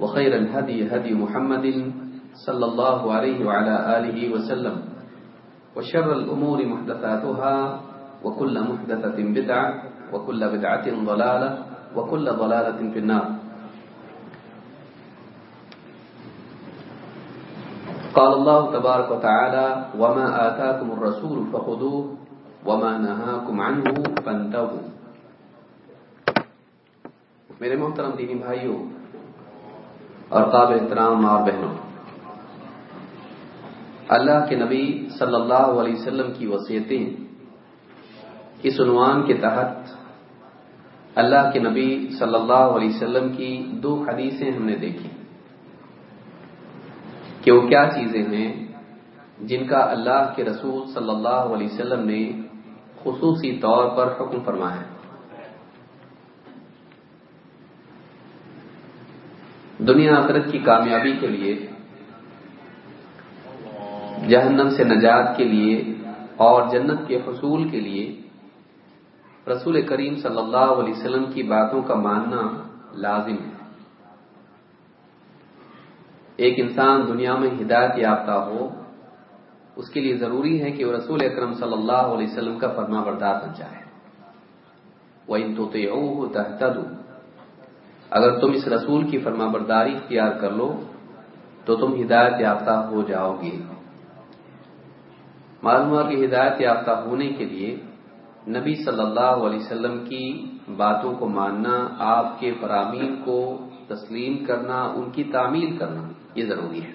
وخير الهدي هدي محمد صلى الله عليه وعلى آله وسلم وشر الأمور محدثاتها وكل محدثة بدعة وكل بدعة ضلالة وكل ضلالة في النار. قال الله تبارك وتعالى وما آتاكم الرسول فخذوه وما نهاكم عنه فانتهوا. میرے محترم دینی بھائیوں اور قابل احترام اور بہنوں۔ اللہ کے نبی صلی اللہ علیہ وسلم کی وصیتیں اس عنوان کے تحت اللہ کے نبی صلی اللہ علیہ وسلم کی دو حدیثیں ہم نے دیکھی کہ وہ کیا چیزیں ہیں جن کا اللہ کے رسول صلی اللہ علیہ وسلم نے خصوصی طور پر حکم فرمایا ہے۔ دنیا آخرت کی کامیابی کے لیے، جہنم سے نجات کے لیے اور جنت کے حصول کے لیے رسول کریم صلی اللہ علیہ وسلم کی باتوں کا ماننا لازم ہے۔ ایک انسان دنیا میں ہدایت یافتہ ہو، اس کے لیے ضروری ہے کہ وہ رسول اکرم صلی اللہ علیہ وسلم کا فرما بردار بن جائے۔ وہ ان تو اگر تم اس رسول کی فرما برداری اختیار کر لو، تو تم ہدایت یافتہ ہو جاؤ گے۔ معلوم ہوا کہ ہدایت یافتہ ہونے کے لیے نبی صلی اللہ علیہ وسلم کی باتوں کو ماننا، آپ کے فرامین کو تسلیم کرنا، ان کی تعمیل کرنا، یہ ضروری ہے۔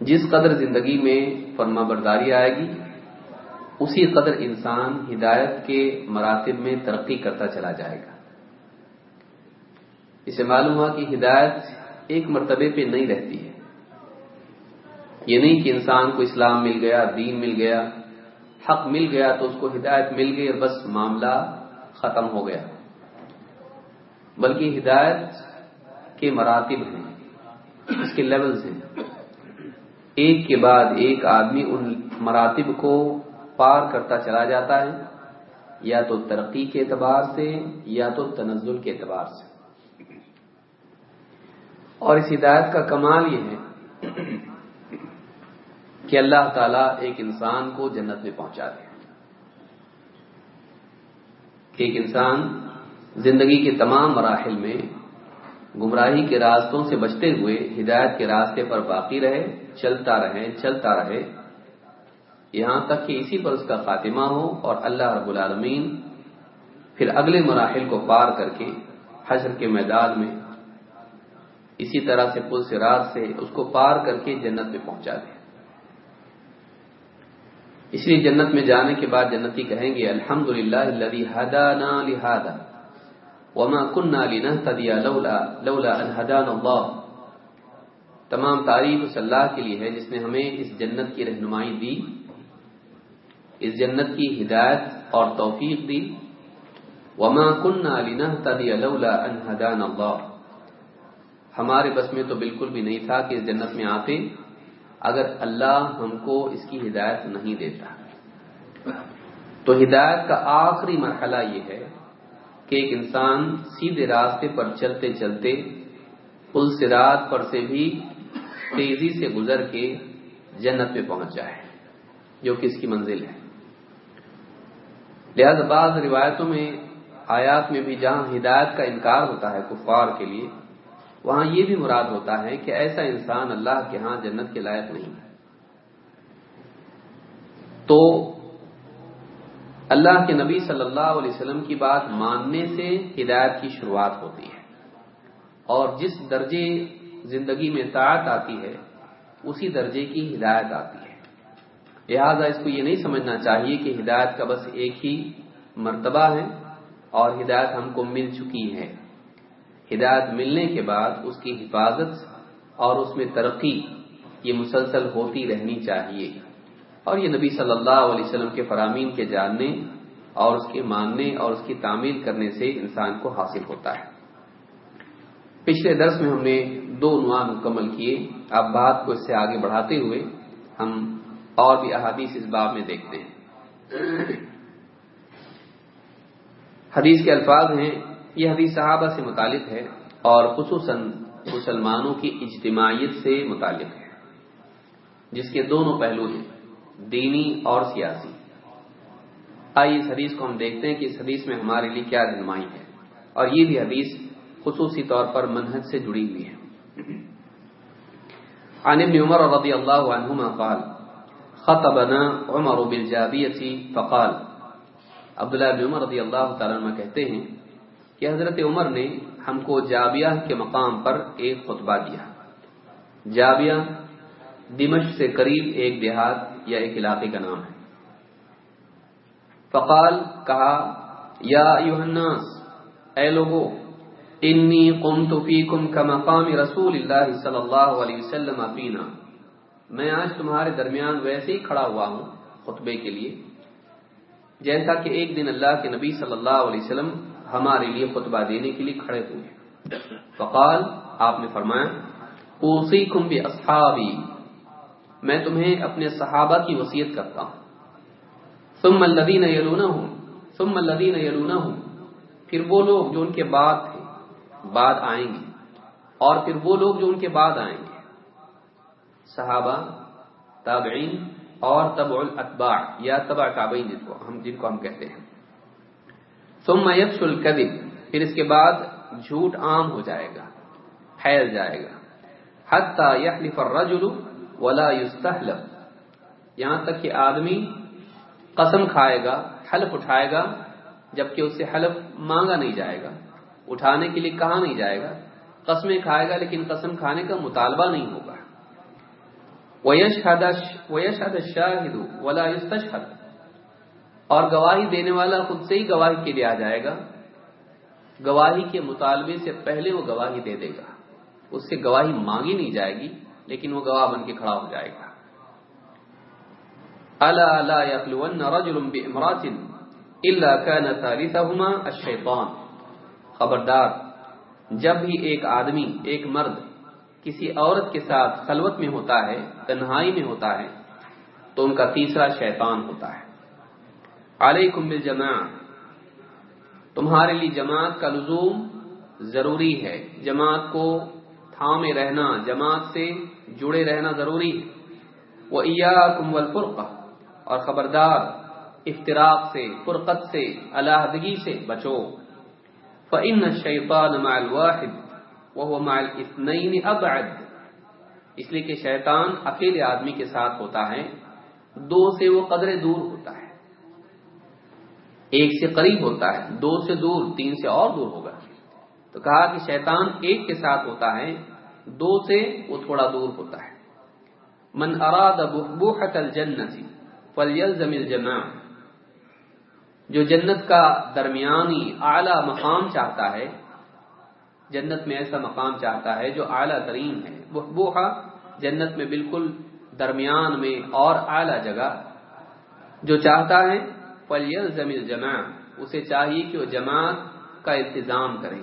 جس قدر زندگی میں فرما برداری آئے گی، اسی قدر انسان ہدایت کے مراتب میں ترقی کرتا چلا جائے گا۔ اسے معلوم ہوا کہ ہدایت ایک مرتبے پہ نہیں رہتی ہے۔ یہ نہیں کہ انسان کو اسلام مل گیا، دین مل گیا، حق مل گیا تو اس کو ہدایت مل گئی اور بس معاملہ ختم ہو گیا۔ بلکہ ہدایت کے مراتب ہیں، اس کے لیولز ہیں۔ ایک کے بعد ایک آدمی ان مراتب کو پار کرتا چلا جاتا ہے، یا تو ترقی کے اعتبار سے، یا تو تنزل کے اعتبار سے۔ اور اس ہدایت کا کمال یہ ہے کہ اللہ تعالیٰ ایک انسان کو جنت میں پہنچا دے کہ ایک انسان زندگی کے تمام مراحل میں گمراہی کے راستوں سے بچتے ہوئے ہدایت کے راستے پر باقی رہے، چلتا رہے چلتا رہے، یہاں تک کہ اسی پر اس کا خاتمہ ہو اور اللہ رب العالمین پھر اگلے مراحل کو پار کر کے حشر کے میدان میں اسی طرح سے پل سے رات سے اس کو پار کر کے جنت میں پہنچا دے اس لیے جنت میں جانے کے بعد جنتی کہیں گے الحمد للہ وما کن لنهتدي لولا لولا ان هدانا الله تمام تعریف اس اللہ کے لیے ہے جس نے ہمیں اس جنت کی رہنمائی دی، اس جنت کی ہدایت اور توفیق دی۔ وما كنا لنهتدي لولا ان هدانا الله ہمارے بس میں تو بالکل بھی نہیں تھا کہ اس جنت میں آتے اگر اللہ ہم کو اس کی ہدایت نہیں دیتا۔ تو ہدایت کا آخری مرحلہ یہ ہے کہ ایک انسان سیدھے راستے پر چلتے چلتے پل سرات پر سے بھی تیزی سے گزر کے جنت پہ پہنچ جائے، جو کہ اس کی منزل ہے۔ لہذا بعض روایتوں میں، آیات میں بھی جہاں ہدایت کا انکار ہوتا ہے کفار کے لیے وہاں یہ بھی مراد ہوتا ہے کہ ایسا انسان اللہ کے ہاں جنت کے لائق نہیں تو اللہ کے نبی صلی اللہ علیہ وسلم کی بات ماننے سے ہدایت کی شروعات ہوتی ہے۔ اور جس درجے زندگی میں طاعت آتی ہے، اسی درجے کی ہدایت آتی ہے۔ لہذا اس کو یہ نہیں سمجھنا چاہیے کہ ہدایت کا بس ایک ہی مرتبہ ہے اور ہدایت ہم کو مل چکی ہے۔ ہدایت ملنے کے بعد اس کی حفاظت اور اس میں ترقی یہ مسلسل ہوتی رہنی چاہیے۔ اور یہ نبی صلی اللہ علیہ وسلم کے فرامین کے جاننے اور اس کے ماننے اور اس کی تعمیل کرنے سے انسان کو حاصل ہوتا ہے۔ پچھلے درس میں ہم نے دو عنوان مکمل کیے۔ اب بات کو اس سے آگے بڑھاتے ہوئے ہم اور بھی احادیث اس باب میں دیکھتے ہیں۔ حدیث کے الفاظ ہیں یہ حدیث صحابہ سے متعلق ہے اور خصوصاً مسلمانوں کی اجتماعیت سے متعلق ہے، جس کے دونوں پہلو ہیں، دینی اور سیاسی۔ آئیے اس حدیث کو ہم دیکھتے ہیں کہ اس حدیث میں ہمارے لیے کیا رہنمائی ہے۔ اور یہ بھی حدیث خصوصی طور پر منہج سے جڑی ہوئی ہے۔ عن ابن عمر رضی اللہ عنہما قال، خطبنا عمر بالجابیتی فقال، عبداللہ بن عمر رضی اللہ تعالیٰ عنہ کہتے ہیں کہ حضرت عمر نے ہم کو جابیہ کے مقام پر ایک خطبہ دیا جابیہ دمش سے قریب ایک دیہات یا ایک علاقے کا نام ہے۔ فقال، کہا، یا الناس، اے لوگو، انی قمت فیکم کمقام رسول اللہ صلی اللہ علیہ وسلم فینا۔ میں آج تمہارے درمیان ویسے ہی کھڑا ہوا ہوں خطبے کے لیے، جیسا کہ ایک دن اللہ کے نبی صلی اللہ علیہ وسلم ہمارے لیے خطبہ دینے کے لیے کھڑے ہوئے فقال، آپ نے فرمایا، اوصیکم باصحابی میں تمہیں اپنے صحابہ کی وصیت کرتا ہوں۔ ثم الذین یلونہم، ثم الذین یلونہم، پھر وہ لوگ جو ان کے بعد تھے، بعد آئیں گے، اور پھر وہ لوگ جو ان کے بعد آئیں گے۔ صحابہ، تابعین اور تبع الاتباع، یا تبع تابعین جن کو ہم جن کو ہم کہتے ہیں۔ ثم يفش الكذب، پھر اس کے بعد جھوٹ عام ہو جائے گا، پھیل جائے گا۔ حتى يحلف الرجل ولا يستحلف یہاں تک کہ آدمی قسم کھائے گا، حلف اٹھائے گا، جبکہ اس سے حلف مانگا نہیں جائے گا۔ اٹھانے کے لیے کہا نہیں جائے گا، قسمیں کھائے گا، لیکن قسم کھانے کا مطالبہ نہیں ہوگا۔ وَيَشْهَدَ الشَّاهِدُ وَلَا يُسْتَشْهَدُ۔ اور گواہی دینے والا خود سے ہی گواہی کے لیے آ جائے گا۔ گواہی کے مطالبے سے پہلے وہ گواہی دے دے گا۔ اس سے گواہی مانگی نہیں جائے گی، لیکن وہ گواہ بن کے کھڑا ہو جائے گا۔ الا خبردار، جب بھی ایک آدمی، ایک مرد کسی عورت کے ساتھ خلوت میں ہوتا ہے، تنہائی میں ہوتا ہے، تو ان کا تیسرا شیطان ہوتا ہے۔ علیکم بالجماع. تمہارے لیے جماعت کا لزوم ضروری ہے۔ جماعت کو تھامے رہنا، جماعت سے جڑے رہنا ضروری ہے۔ وہ ایاکم والفرقہ، اور خبردار، افتراق سے، فرقت سے، علیحدگی سے بچو۔ فَإِنَّ الشَّيْطَانَ مَعَ الْوَاحِدِ، وَهُوَ مَعَ الْإِثْنَيْنِ أَبْعَدِ۔ اس لیے کہ شیطان اکیلے آدمی کے ساتھ ہوتا ہے، دو سے وہ قدر دور ہوتا ہے۔ ایک سے قریب ہوتا ہے، دو سے دور، تین سے اور دور ہوگا۔ تو کہا کہ شیطان ایک کے ساتھ ہوتا ہے، دو سے وہ تھوڑا دور ہوتا ہے۔ من اراد بحبوحت الجنتی فلیلزم الجماع۔ جو جنت کا درمیانی اعلی مقام چاہتا ہے، جنت میں ایسا مقام چاہتا ہے جو اعلیٰ ترین ہے۔ بحبوحا جنت میں بالکل درمیان میں اور اعلی جگہ۔ جو چاہتا ہے فلیلزم الجماع، اسے چاہیے کہ وہ جماعت کا التزام کرے۔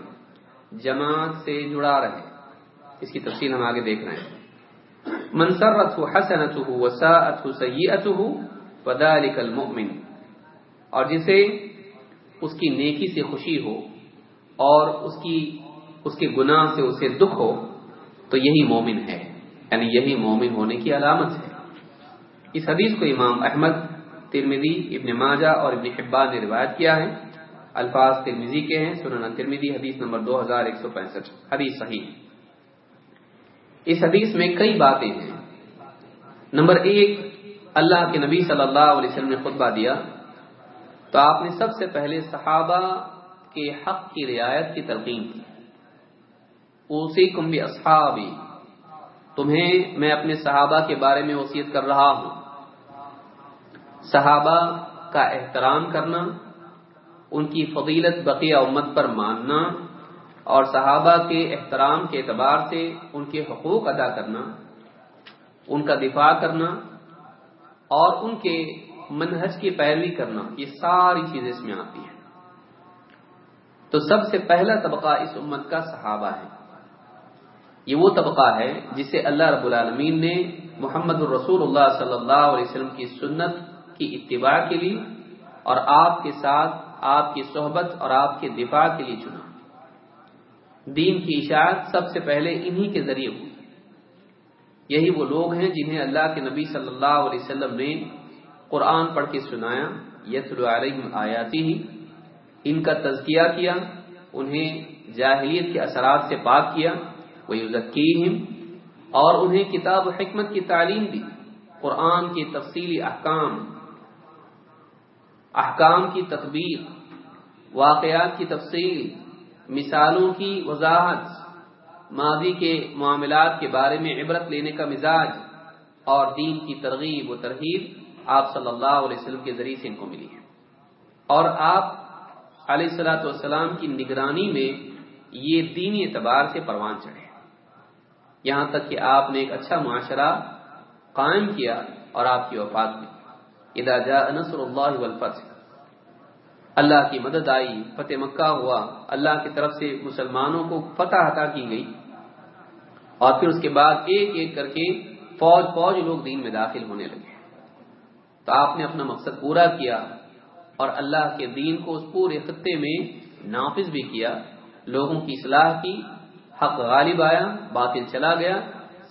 جماعت سے جڑا رہے۔ اس کی تفصیل ہم آگے دیکھ رہے ہیں۔ منصرته حسنته وساءته سيئته فذلك المؤمن۔ اور جسے اس کی نیکی سے خوشی ہو اور اس کی اس کے گناہ سے اسے دکھ ہو، تو یہی مومن ہے۔ یعنی یہی مومن ہونے کی علامت ہے۔ اس حدیث کو امام احمد ترمیدی ابن ماجہ اور ابن حبان نے روایت کیا ہے۔ الفاظ ترمیزی کے ہیں، سنن ترمیدی حدیث نمبر دو ہزار ایک سو پینسٹھ۔ حدیث صحیح۔ اس حدیث میں کئی باتیں ہیں۔ نمبر ایک، اللہ کے نبی صلی اللہ علیہ وسلم نے خطبہ دیا۔ تو آپ نے سب سے پہلے صحابہ کے حق کی رعایت کی تلقین کی۔ اوسی کمبی اصحابی، تمہیں میں اپنے صحابہ کے بارے میں وصیت کر رہا ہوں۔ صحابہ کا احترام کرنا، ان کی فضیلت بقیہ امت پر ماننا اور صحابہ کے احترام کے اعتبار سے ان کے حقوق ادا کرنا، ان کا دفاع کرنا اور ان کے منہج کی پیروی کرنا، یہ ساری چیزیں اس میں آتی ہیں۔ تو سب سے پہلا طبقہ اس امت کا صحابہ ہے۔ یہ وہ طبقہ ہے جسے اللہ رب العالمین نے محمد الرسول اللہ صلی اللہ علیہ وسلم کی سنت کی اتباع کے لیے اور آپ کے ساتھ آپ کی صحبت اور آپ کے دفاع کے لیے چنا۔ دین کی اشاعت سب سے پہلے انہی کے ذریعے ہوئی۔ یہی وہ لوگ ہیں جنہیں اللہ کے نبی صلی اللہ علیہ وسلم نے قرآن پڑھ کے سنایا یتل علیہم آیاتی ہی ان کا تزکیہ کیا، انہیں جاہلیت کے اثرات سے پاک کیا وہ یوزکیم اور انہیں کتاب و حکمت کی تعلیم دی، قرآن کی تفصیلی احکام احکام کی تطبیق، واقعات کی تفصیل، مثالوں کی وضاحت، ماضی کے معاملات کے بارے میں عبرت لینے کا مزاج اور دین کی ترغیب و ترغیب آپ صلی اللہ علیہ وسلم کے ذریعے سے ان کو ملی ہے۔ اور آپ علیہ السلاۃ والسلام کی نگرانی میں یہ دینی اعتبار سے پروان چڑھے۔ یہاں تک کہ آپ نے ایک اچھا معاشرہ قائم کیا اور آپ کی وفات میں۔ ادا جا نصر اللہ والفتح. اللہ کی مدد آئی، فتح مکہ ہوا، اللہ کی طرف سے مسلمانوں کو فتح عطا کی گئی۔ اور پھر اس کے بعد ایک ایک کر کے فوج فوج لوگ دین میں داخل ہونے لگے۔ تو آپ نے اپنا مقصد پورا کیا اور اللہ کے دین کو اس پورے خطے میں نافذ بھی کیا۔ لوگوں کی اصلاح کی، حق غالب آیا، باطل چلا گیا،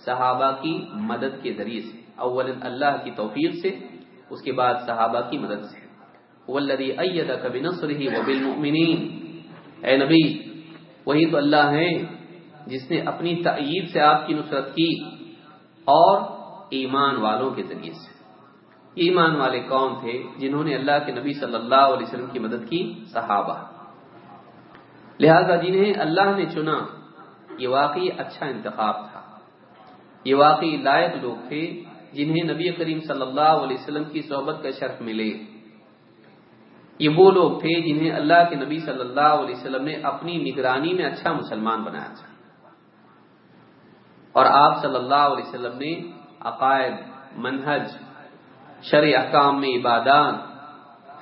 صحابہ کی مدد کے ذریعے سے اول اللہ کی توفیق سے۔ اس کے بعد صحابہ کی مدد سے۔ والذی ایدک بنصرہ وبالمؤمنین اے نبی، وہی تو اللہ ہے جس نے اپنی تأیید سے آپ کی نصرت کی اور ایمان والوں کے ذریعے سے۔ ایمان والے کون تھے جنہوں نے اللہ کے نبی صلی اللہ علیہ وسلم کی مدد کی صحابہ۔ لہذا جنہیں اللہ نے چنا، یہ واقعی اچھا انتخاب تھا۔ یہ واقعی لائق لوگ تھے جنہیں نبی کریم صلی اللہ علیہ وسلم کی صحبت کا شرف ملے۔ یہ وہ لوگ تھے جنہیں اللہ کے نبی صلی اللہ علیہ وسلم نے اپنی نگرانی میں اچھا مسلمان بنایا تھا۔ اور آپ صلی اللہ علیہ وسلم نے عقائد، منہج، شرع احکام میں عبادات،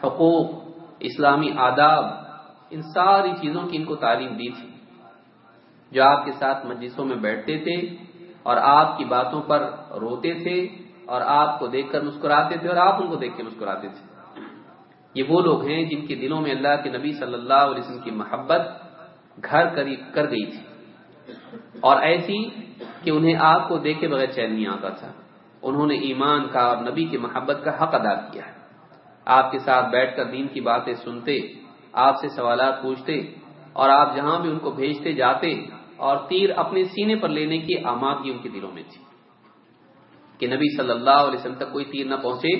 حقوق، اسلامی آداب، ان ساری چیزوں کی ان کو تعلیم دی تھی۔ جو آپ کے ساتھ مجلسوں میں بیٹھتے تھے اور آپ کی باتوں پر روتے تھے اور آپ کو دیکھ کر مسکراتے تھے اور آپ ان کو دیکھ کے مسکراتے تھے۔ یہ وہ لوگ ہیں جن کے دلوں میں اللہ کے نبی صلی اللہ علیہ وسلم کی محبت گھر کر گئی تھی۔ اور ایسی کہ انہیں آپ کو دیکھے بغیر چین نہیں آتا تھا۔ انہوں نے ایمان کا اور نبی کی محبت کا حق ادا کیا۔ آپ کے ساتھ بیٹھ کر دین کی باتیں سنتے، آپ سے سوالات پوچھتے اور آپ جہاں بھی ان کو بھیجتے جاتے اور تیر اپنے سینے پر لینے کی آمادگی ان کے دلوں میں تھی کہ نبی صلی اللہ علیہ وسلم تک کوئی تیر نہ پہنچے،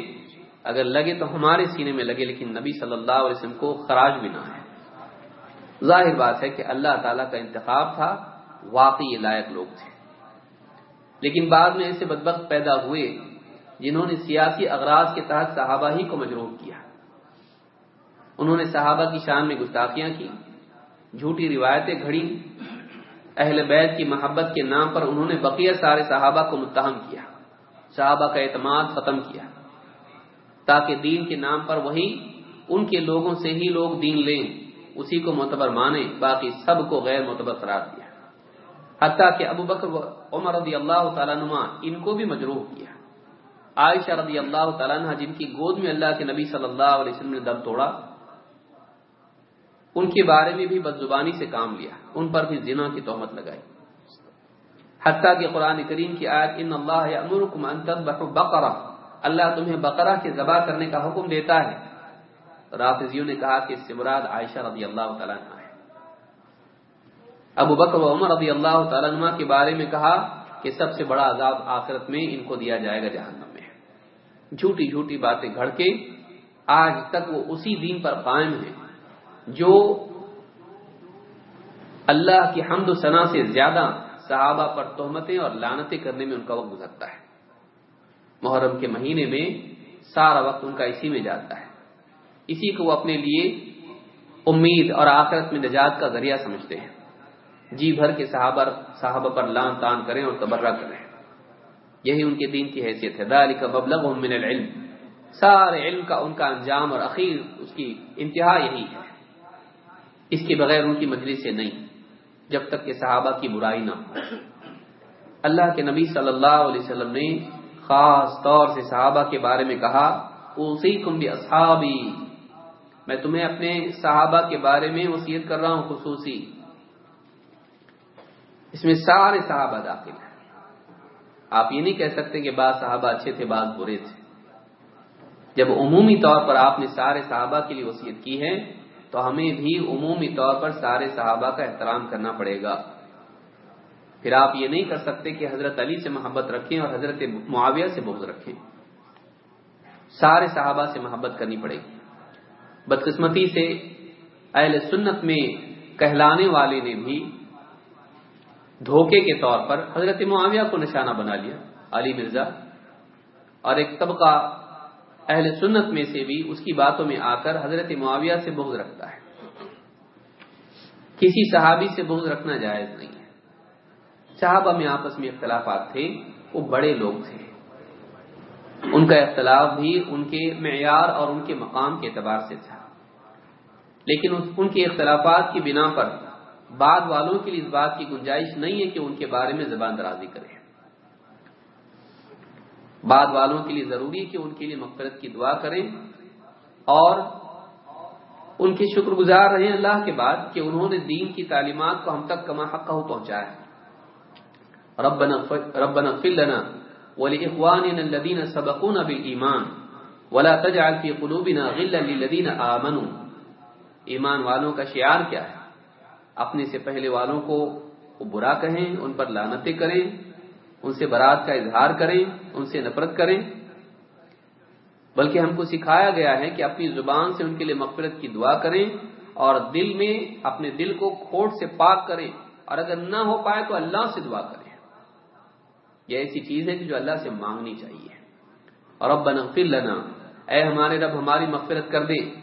اگر لگے تو ہمارے سینے میں لگے، لیکن نبی صلی اللہ علیہ وسلم کو خراج بھی نہ ہے ظاہر بات ہے کہ اللہ تعالی کا انتخاب تھا، واقعی لائق لوگ تھے۔ لیکن بعد میں ایسے بدبخت پیدا ہوئے جنہوں نے سیاسی اغراض کے تحت صحابہ ہی کو مجروح کیا۔ انہوں نے صحابہ کی شان میں گستاخیاں کی، جھوٹی روایتیں گھڑی اہل بیت کی محبت کے نام پر انہوں نے بقیہ سارے صحابہ کو متہم کیا، صحابہ کا اعتماد ختم کیا، تاکہ دین کے نام پر وہی ان کے لوگوں سے ہی لوگ دین لیں، اسی کو معتبر مانے باقی سب کو غیر معتبر قرار دیا۔ حتیٰ کہ ابو بکر عمر رضی اللہ تعالیٰ نما ان کو بھی مجروح کیا۔ عائشہ رضی اللہ تعالیٰ جن کی گود میں اللہ کے نبی صلی اللہ علیہ وسلم نے دم توڑا ان کے بارے میں بھی بد زبانی سے کام لیا، ان پر بھی زنا کی تہمت لگائی۔ حتیٰ کہ قرآن کریم کی آیت، ان اللہ امرکم ان تذبحوا بقرہ اللہ تمہیں بقرہ کے ذبح کرنے کا حکم دیتا ہے۔ رافضیوں نے کہا کہ اس سے مراد عائشہ رضی اللہ تعالیٰ عنہ ہے۔ ابو بکر و عمر رضی اللہ تعالیٰ عنہ کے بارے میں کہا کہ سب سے بڑا عذاب آخرت میں ان کو دیا جائے گا جہنم میں۔ جھوٹی جھوٹی باتیں گھڑ کے آج تک وہ اسی دین پر قائم ہیں۔ جو اللہ کی حمد و ثنا سے زیادہ صحابہ پر تہمتیں اور لانتیں کرنے میں ان کا وقت گزرتا ہے۔ محرم کے مہینے میں سارا وقت ان کا اسی میں جاتا ہے۔ اسی کو وہ اپنے لیے امید اور آخرت میں نجات کا ذریعہ سمجھتے ہیں۔ جی بھر کے صحابہ صحابہ پر لان تان کریں اور تبرہ کریں۔ یہی ان کے دین کی حیثیت ہے۔ ذالک مبلغ من العلم۔ سارے علم کا ان کا انجام اور اخیر اس کی انتہا یہی ہے۔ اس کے بغیر ان کی مجلس سے نہیں، جب تک کہ صحابہ کی برائی نہ ہو۔ اللہ کے نبی صلی اللہ علیہ وسلم نے خاص طور سے صحابہ کے بارے میں کہا، اوصیکم باصحابی میں تمہیں اپنے صحابہ کے بارے میں وصیت کر رہا ہوں، خصوصی۔ اس میں سارے صحابہ داخل ہیں۔ آپ یہ نہیں کہہ سکتے کہ بعض صحابہ اچھے تھے، بعض برے تھے۔ جب عمومی طور پر آپ نے سارے صحابہ کے لیے وصیت کی ہے تو ہمیں بھی عمومی طور پر سارے صحابہ کا احترام کرنا پڑے گا۔ پھر آپ یہ نہیں کر سکتے کہ حضرت علی سے محبت رکھیں اور حضرت معاویہ سے بغض رکھیں۔ سارے صحابہ سے محبت کرنی پڑے گی۔ بدقسمتی سے اہل سنت میں کہلانے والے نے بھی دھوکے کے طور پر حضرت معاویہ کو نشانہ بنا لیا، علی مرزا۔ اور ایک طبقہ اہل سنت میں سے بھی اس کی باتوں میں آ کر حضرت معاویہ سے بغض رکھتا ہے۔ کسی صحابی سے بغض رکھنا جائز نہیں ہے۔ صحابہ میں آپس میں اختلافات تھے، وہ بڑے لوگ تھے۔ ان کا اختلاف بھی ان کے معیار اور ان کے مقام کے اعتبار سے تھا۔ لیکن ان کے اختلافات کی بنا پر بعد والوں کے لیے اس بات کی گنجائش نہیں ہے کہ ان کے بارے میں زبان درازی کریں۔ بعد والوں کے لیے ضروری ہے کہ ان کے لیے مغفرت کی دعا کریں اور ان کے شکر گزار رہے اللہ کے بعد کہ انہوں نے دین کی تعلیمات کو ہم تک کما حق ہو پہنچایا ربنا اغفر لنا ولإخواننا الذين سبقونا بالإيمان ولا تجعل في قلوبنا غلا للذين آمنوا۔ ایمان والوں کا شعار کیا ہے؟ اپنے سے پہلے والوں کو برا کہیں، ان پر لانتیں کریں۔ ان سے برات کا اظہار کریں، ان سے نفرت کریں۔ بلکہ ہم کو سکھایا گیا ہے کہ اپنی زبان سے ان کے لیے مغفرت کی دعا کریں اور دل میں اپنے دل کو کھوٹ سے پاک کریں۔ اور اگر نہ ہو پائے تو اللہ سے دعا کریں۔ یہ ایسی چیز ہے کہ جو اللہ سے مانگنی چاہیے۔ اور اب بنفر لنا۔ اے ہمارے رب، ہماری مغفرت کر دے۔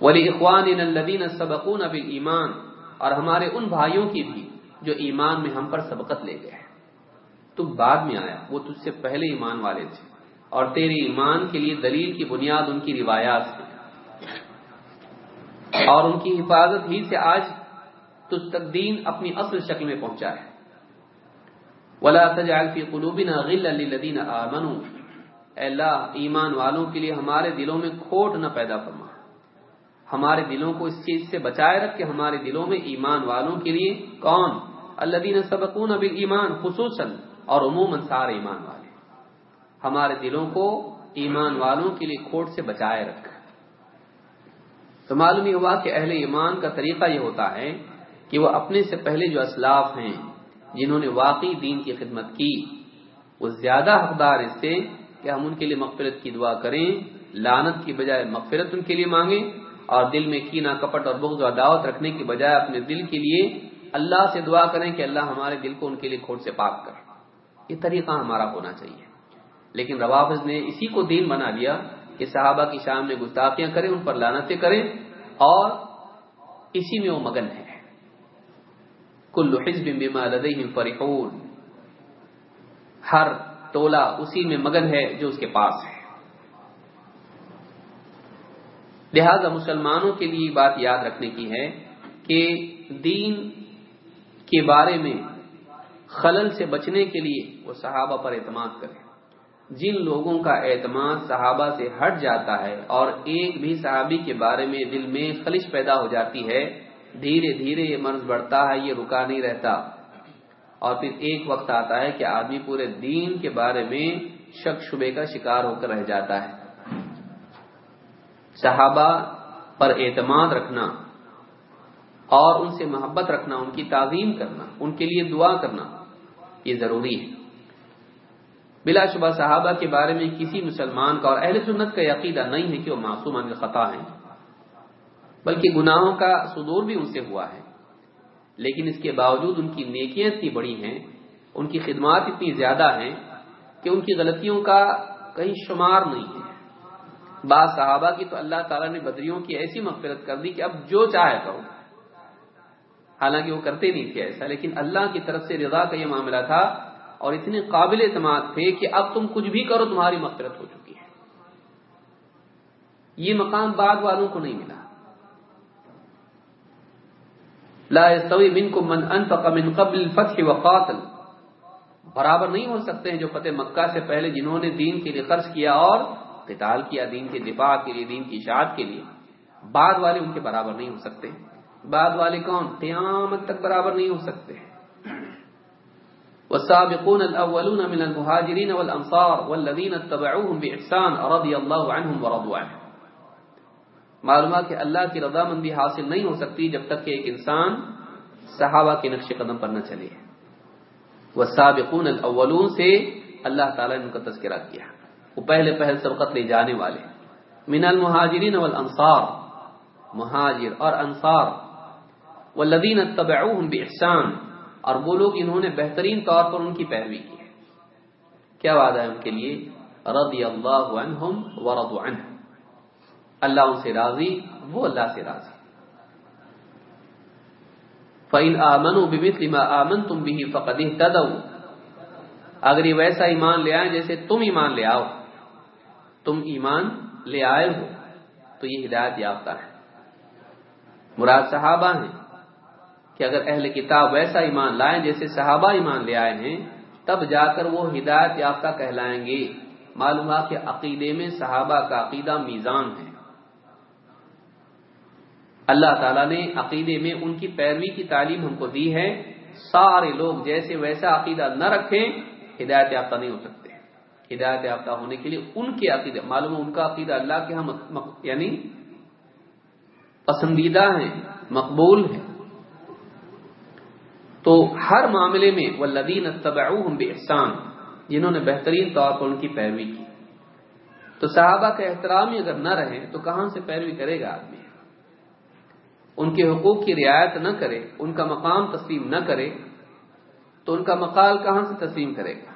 ولی اخوان الدین سبقون اب ایمان اور ہمارے ان بھائیوں کی بھی۔ جو ایمان میں ہم پر سبقت لے گئے تو بعد میں آیا، وہ تجھ سے پہلے ایمان والے تھے۔ اور تیرے ایمان کے لیے دلیل کی بنیاد ان کی روایات ہے اور ان کی حفاظت ہی سے آج تجھ تک دین اپنی اصل شکل میں پہنچا ہے۔ ولا تجعل في قلوبنا غلا للذين امنوا اے اللہ، ایمان والوں کے لیے ہمارے دلوں میں کھوٹ نہ پیدا فرما۔ ہمارے دلوں کو اس چیز سے بچائے رکھ کہ ہمارے دلوں میں ایمان والوں کے لیے کون الذين سبقونا بالایمان خصوصا اور عموما سارے ایمان والے۔ ہمارے دلوں کو ایمان والوں کے لیے کھوٹ سے بچائے رکھ۔ تو معلوم یہ ہوا کہ اہل ایمان کا طریقہ یہ ہوتا ہے کہ وہ اپنے سے پہلے جو اسلاف ہیں، جنہوں نے واقعی دین کی خدمت کی، وہ زیادہ حقدار اس سے کہ ہم ان کے لیے مغفرت کی دعا کریں لانت کی بجائے مغفرت ان کے لیے مانگیں اور دل میں کینا کپٹ اور بغض و دعوت رکھنے کی بجائے اپنے دل کے لیے اللہ سے دعا کریں کہ اللہ ہمارے دل کو ان کے لیے کھوٹ سے پاک کر۔ یہ طریقہ ہمارا ہونا چاہیے۔ لیکن روافظ نے اسی کو دین بنا دیا کہ صحابہ کی شام میں گستاخیاں کریں، ان پر لانتیں کریں اور اسی میں وہ مگن ہے۔ کل حزب بما لديهم فرحون۔ ہر تولا اسی میں مگن ہے جو اس کے پاس ہے۔ لہذا مسلمانوں کے لیے بات یاد رکھنے کی ہے کہ دین کے بارے میں خلل سے بچنے کے لیے وہ صحابہ پر اعتماد کرے۔ جن لوگوں کا اعتماد صحابہ سے ہٹ جاتا ہے اور ایک بھی صحابی کے بارے میں دل میں خلش پیدا ہو جاتی ہے، دھیرے دھیرے یہ مرض بڑھتا ہے، یہ رکا نہیں رہتا۔ اور پھر ایک وقت آتا ہے کہ آدمی پورے دین کے بارے میں شک شبے کا شکار ہو کر رہ جاتا ہے۔ صحابہ پر اعتماد رکھنا اور ان سے محبت رکھنا، ان کی تعظیم کرنا، ان کے لیے دعا کرنا، یہ ضروری ہے۔ بلا شبہ صحابہ کے بارے میں کسی مسلمان کا اور اہل سنت کا عقیدہ نہیں ہے کہ وہ معصوم ان خطا ہیں، بلکہ گناہوں کا صدور بھی ان سے ہوا ہے۔ لیکن اس کے باوجود ان کی نیکیاں اتنی بڑی ہیں، ان کی خدمات اتنی زیادہ ہیں کہ ان کی غلطیوں کا کہیں شمار نہیں ہے۔ بعض صحابہ کی تو اللہ تعالیٰ نے بدریوں کی ایسی مغفرت کر دی کہ اب جو چاہے کرو۔ حالانکہ وہ کرتے نہیں تھے ایسا، لیکن اللہ کی طرف سے رضا کا یہ معاملہ تھا اور اتنے قابل اعتماد تھے کہ اب تم کچھ بھی کرو تمہاری مغفرت ہو چکی ہے۔ یہ مقام بعد والوں کو نہیں ملا۔ لا يستوي منكم من انفق من قبل الفتح وقاتل برابر نہیں ہو سکتے ہیں جو فتح مکہ سے پہلے جنہوں نے دین کے لیے خرچ کیا اور قتال کیا، دین کے دفاع کے لیے، دین کی اشاعت کے لیے۔ بعد والے ان کے برابر نہیں ہو سکتے۔ بعد والے کون قیامت تک برابر نہیں ہو سکتے۔ والسابقون الاولون من المهاجرين والانصار والذين اتبعوهم باحسان رضي الله عنهم ورضوا عنه معلومات کہ اللہ کی رضامندی حاصل نہیں ہو سکتی جب تک کہ ایک انسان صحابہ کے نقش قدم پر نہ چلے۔ وہ سابقون الاولون سے اللہ تعالیٰ نے ان کا تذکرہ کیا۔ وہ پہلے پہل سبقت لے جانے والے۔ من المہاجرین والانصار، مہاجر اور انصار۔ والذین اتبعوهم باحسان اور وہ لوگ انہوں نے بہترین طور پر ان کی پیروی کی۔ ہے کیا وعدہ ہے ان کے لیے؟ رضی اللہ عنہم ورضوا عنہ۔ اللہ ان سے راضی، وہ اللہ سے راضی۔ فَإِنْ آمَنُوا بِمِثْلِ مَا آمَنْتُمْ بِهِ فَقَدْ اهْتَدَوْا۔ اگر یہ ویسا ایمان لے آئے جیسے تم ایمان لے آؤ، تم ایمان لے آئے ہو، تو یہ ہدایت یافتہ ہے۔ مراد صحابہ ہیں۔ کہ اگر اہل کتاب ویسا ایمان لائیں جیسے صحابہ ایمان لے آئے ہیں، تب جا کر وہ ہدایت یافتہ کہلائیں گے۔ معلوم کہ عقیدے میں صحابہ کا عقیدہ میزان ہے۔ اللہ تعالیٰ نے عقیدے میں ان کی پیروی کی تعلیم ہم کو دی ہے۔ سارے لوگ جیسے ویسا عقیدہ نہ رکھیں، ہدایت یافتہ نہیں ہو سکتے۔ ہدایت یافتہ ہونے کے لیے ان کے عقیدہ معلوم ان کا عقیدہ اللہ کے ہاں ہم یعنی پسندیدہ ہیں، مقبول ہیں۔ تو ہر معاملے میں وہ لدین اتبعوہم بے جنہوں نے بہترین طور پر ان کی پیروی کی۔ تو صحابہ کا احترام ہی اگر نہ رہے، تو کہاں سے پیروی کرے گا آدمی؟ ان کے حقوق کی رعایت نہ کرے، ان کا مقام تسلیم نہ کرے، تو ان کا مقال کہاں سے تسلیم کرے گا؟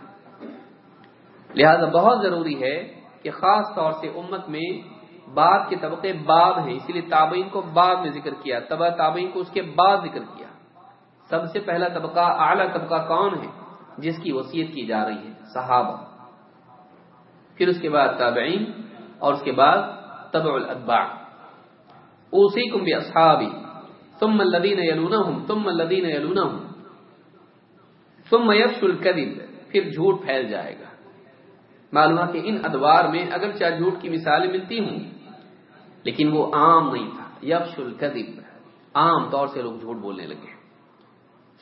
لہذا بہت ضروری ہے کہ خاص طور سے امت میں بعد کے طبقے بعد ہیں، اسی لیے تابعین کو بعد میں ذکر کیا تبا تابعین کو اس کے بعد ذکر کیا۔ سب سے پہلا طبقہ، اعلیٰ طبقہ کون ہے؟ جس کی وصیت کی جا رہی ہے، صحابہ۔ پھر اس کے بعد تابعین اور اس کے بعد تبع الاتباع۔ اوصیکم باصحابی ثم الذين يلونهم ثم الذين يلونهم ثم يفشل الكذب پھر جھوٹ پھیل جائے گا۔ معلوم ہے کہ ان ادوار میں اگرچہ جھوٹ کی مثالیں ملتی ہوں، لیکن وہ عام نہیں تھا۔ یفش الکذب، عام طور سے لوگ جھوٹ بولنے لگے۔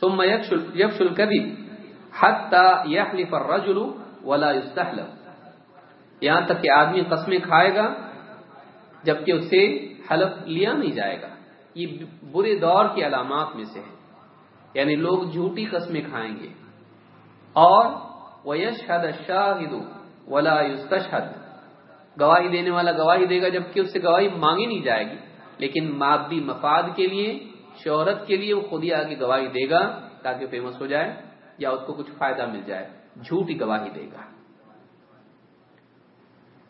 ثم یفش الکذب حتى يحلف الرجل ولا يستحلف. یہاں تک کہ آدمی قسمیں کھائے گا جبکہ اسے حلف لیا نہیں جائے گا۔ یہ برے دور کی علامات میں سے ہے۔ یعنی لوگ جھوٹی قسمیں کھائیں گے۔ اور وَيَشْهَدَ الشَّاهِدُ وَلَا يُسْتَشْهَدْ۔ گواہی دینے والا گواہی دے گا جبکہ اس سے گواہی مانگی نہیں جائے گی۔ لیکن مادی مفاد کے لیے شہرت کے لیے وہ خود ہی آگے گواہی دے گا تاکہ فیمس ہو جائے یا اس کو کچھ فائدہ مل جائے۔ جھوٹی گواہی دے گا۔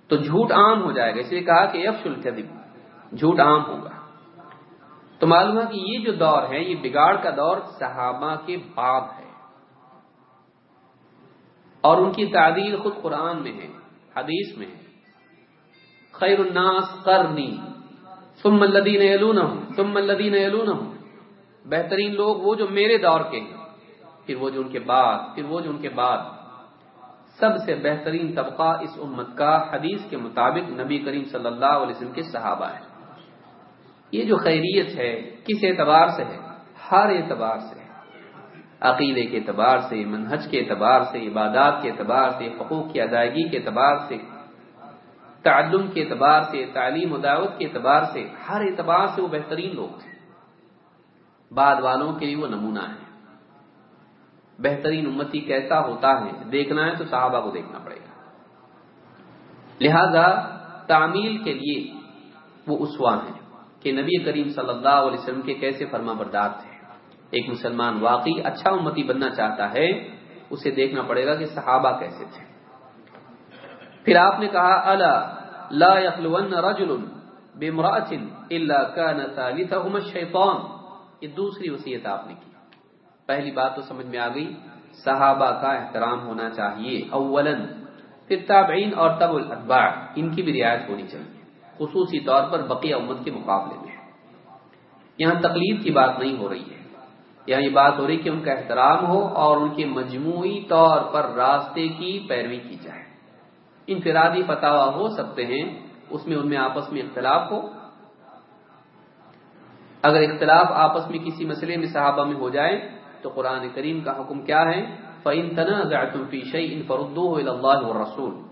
تو جھوٹ عام ہو جائے گا، اس لیے کہا کہ یفش الکذب جھوٹ عام ہوگا۔ تو معلوم ہے کہ یہ جو دور ہے، یہ بگاڑ کا دور صحابہ کے بعد ہے۔ اور ان کی تعدیل خود قرآن میں ہے، حدیث میں ہے۔ خیر الناس قرنی، ثم الذین ثم الذین یلونہم۔ بہترین لوگ وہ جو میرے دور کے ہیں، پھر وہ جو ان کے بعد، پھر وہ جو ان کے بعد۔ سب سے بہترین طبقہ اس امت کا حدیث کے مطابق نبی کریم صلی اللہ علیہ وسلم کے صحابہ ہے۔ یہ جو خیریت ہے، کس اعتبار سے ہے؟ ہر اعتبار سے۔ عقیدے کے اعتبار سے، منہج کے اعتبار سے، عبادات کے اعتبار سے، حقوق کی ادائیگی کے اعتبار سے، تعلم کے اعتبار سے، تعلیم و دعوت کے اعتبار سے، ہر اعتبار سے وہ بہترین لوگ تھے بعد والوں کے لیے وہ نمونہ ہے۔ بہترین امتی کیسا ہوتا ہے، دیکھنا ہے تو صحابہ کو دیکھنا پڑے گا۔ لہذا تعمیل کے لیے وہ اسوا ہیں کہ نبی کریم صلی اللہ علیہ وسلم کے کیسے فرما بردار تھے۔ ایک مسلمان واقعی اچھا امتی بننا چاہتا ہے، اسے دیکھنا پڑے گا کہ صحابہ کیسے تھے۔ پھر آپ نے کہا اللہ لا يخلون رجل بامرأة الا كان ثالثهما الشيطان یہ دوسری وصیت آپ نے کی۔ پہلی بات تو سمجھ میں آ گئی، صحابہ کا احترام ہونا چاہیے، اولا۔ پھر تابعین اور تب الاتباع، ان کی بھی رعایت ہونی چاہیے، خصوصی طور پر بقیہ امت کے مقابلے میں۔ یہاں تقلید کی بات نہیں ہو رہی ہے۔ یہاں یہ بات ہو رہی کہ ان کا احترام ہو اور ان کے مجموعی طور پر راستے کی پیروی کی جائے۔ انفرادی فتح ہو سکتے ہیں، اس میں ان میں آپس میں اختلاف ہو اگر اختلاف آپس میں کسی مسئلے میں صحابہ میں ہو جائے، تو قرآن کریم کا حکم کیا ہے؟ فَإِن تَنَازَعْتُمْ فِي شَيْءٍ فَرُدُّوهُ إِلَى اللَّهِ وَالرَّسُولِ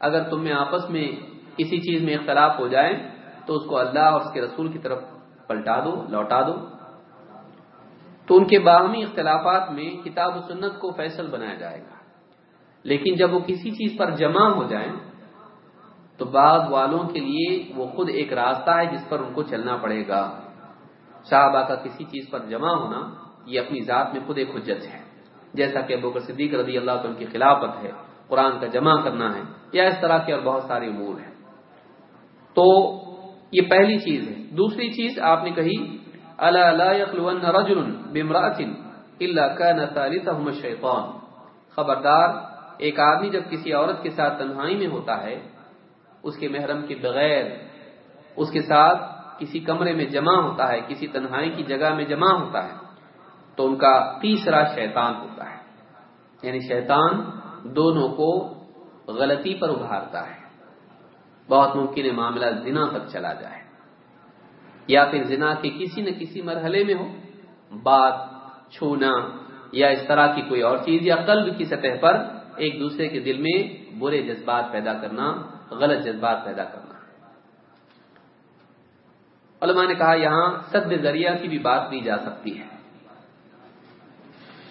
اگر تم میں آپس میں کسی چیز میں اختلاف ہو جائے، تو اس کو اللہ اور اس کے رسول کی طرف پلٹا دو، لوٹا دو۔ تو ان کے باہمی اختلافات میں کتاب و سنت کو فیصل بنایا جائے گا۔ لیکن جب وہ کسی چیز پر جمع ہو جائیں تو بعض والوں کے لیے وہ خود ایک راستہ ہے جس پر ان کو چلنا پڑے گا۔ صحابہ کا کسی چیز پر جمع ہونا یہ اپنی ذات میں خود ایک حجت ہے۔ جیسا کہ ابو صدیق رضی اللہ عنہ کی خلافت ہے، قرآن کا جمع کرنا ہے، یا اس طرح کے اور بہت سارے امور ہیں۔ تو یہ پہلی چیز ہے۔ دوسری چیز آپ نے کہی الشیطان۔ خبردار، ایک آدمی جب کسی عورت کے ساتھ تنہائی میں ہوتا ہے، اس کے محرم کے بغیر، اس کے ساتھ کسی کمرے میں جمع ہوتا ہے، کسی تنہائی کی جگہ میں جمع ہوتا ہے، تو ان کا تیسرا شیطان ہوتا ہے۔ یعنی شیطان دونوں کو غلطی پر ابھارتا ہے۔ بہت ممکن ہے معاملہ زنا تک چلا جائے۔ یا پھر زنا کے کسی نہ کسی مرحلے میں ہو، بات، چھونا یا اس طرح کی کوئی اور چیز یا قلب کی سطح پر ایک دوسرے کے دل میں برے جذبات پیدا کرنا، غلط جذبات پیدا کرنا۔ علماء نے کہا یہاں سد ذریعہ کی بھی بات کی جا سکتی ہے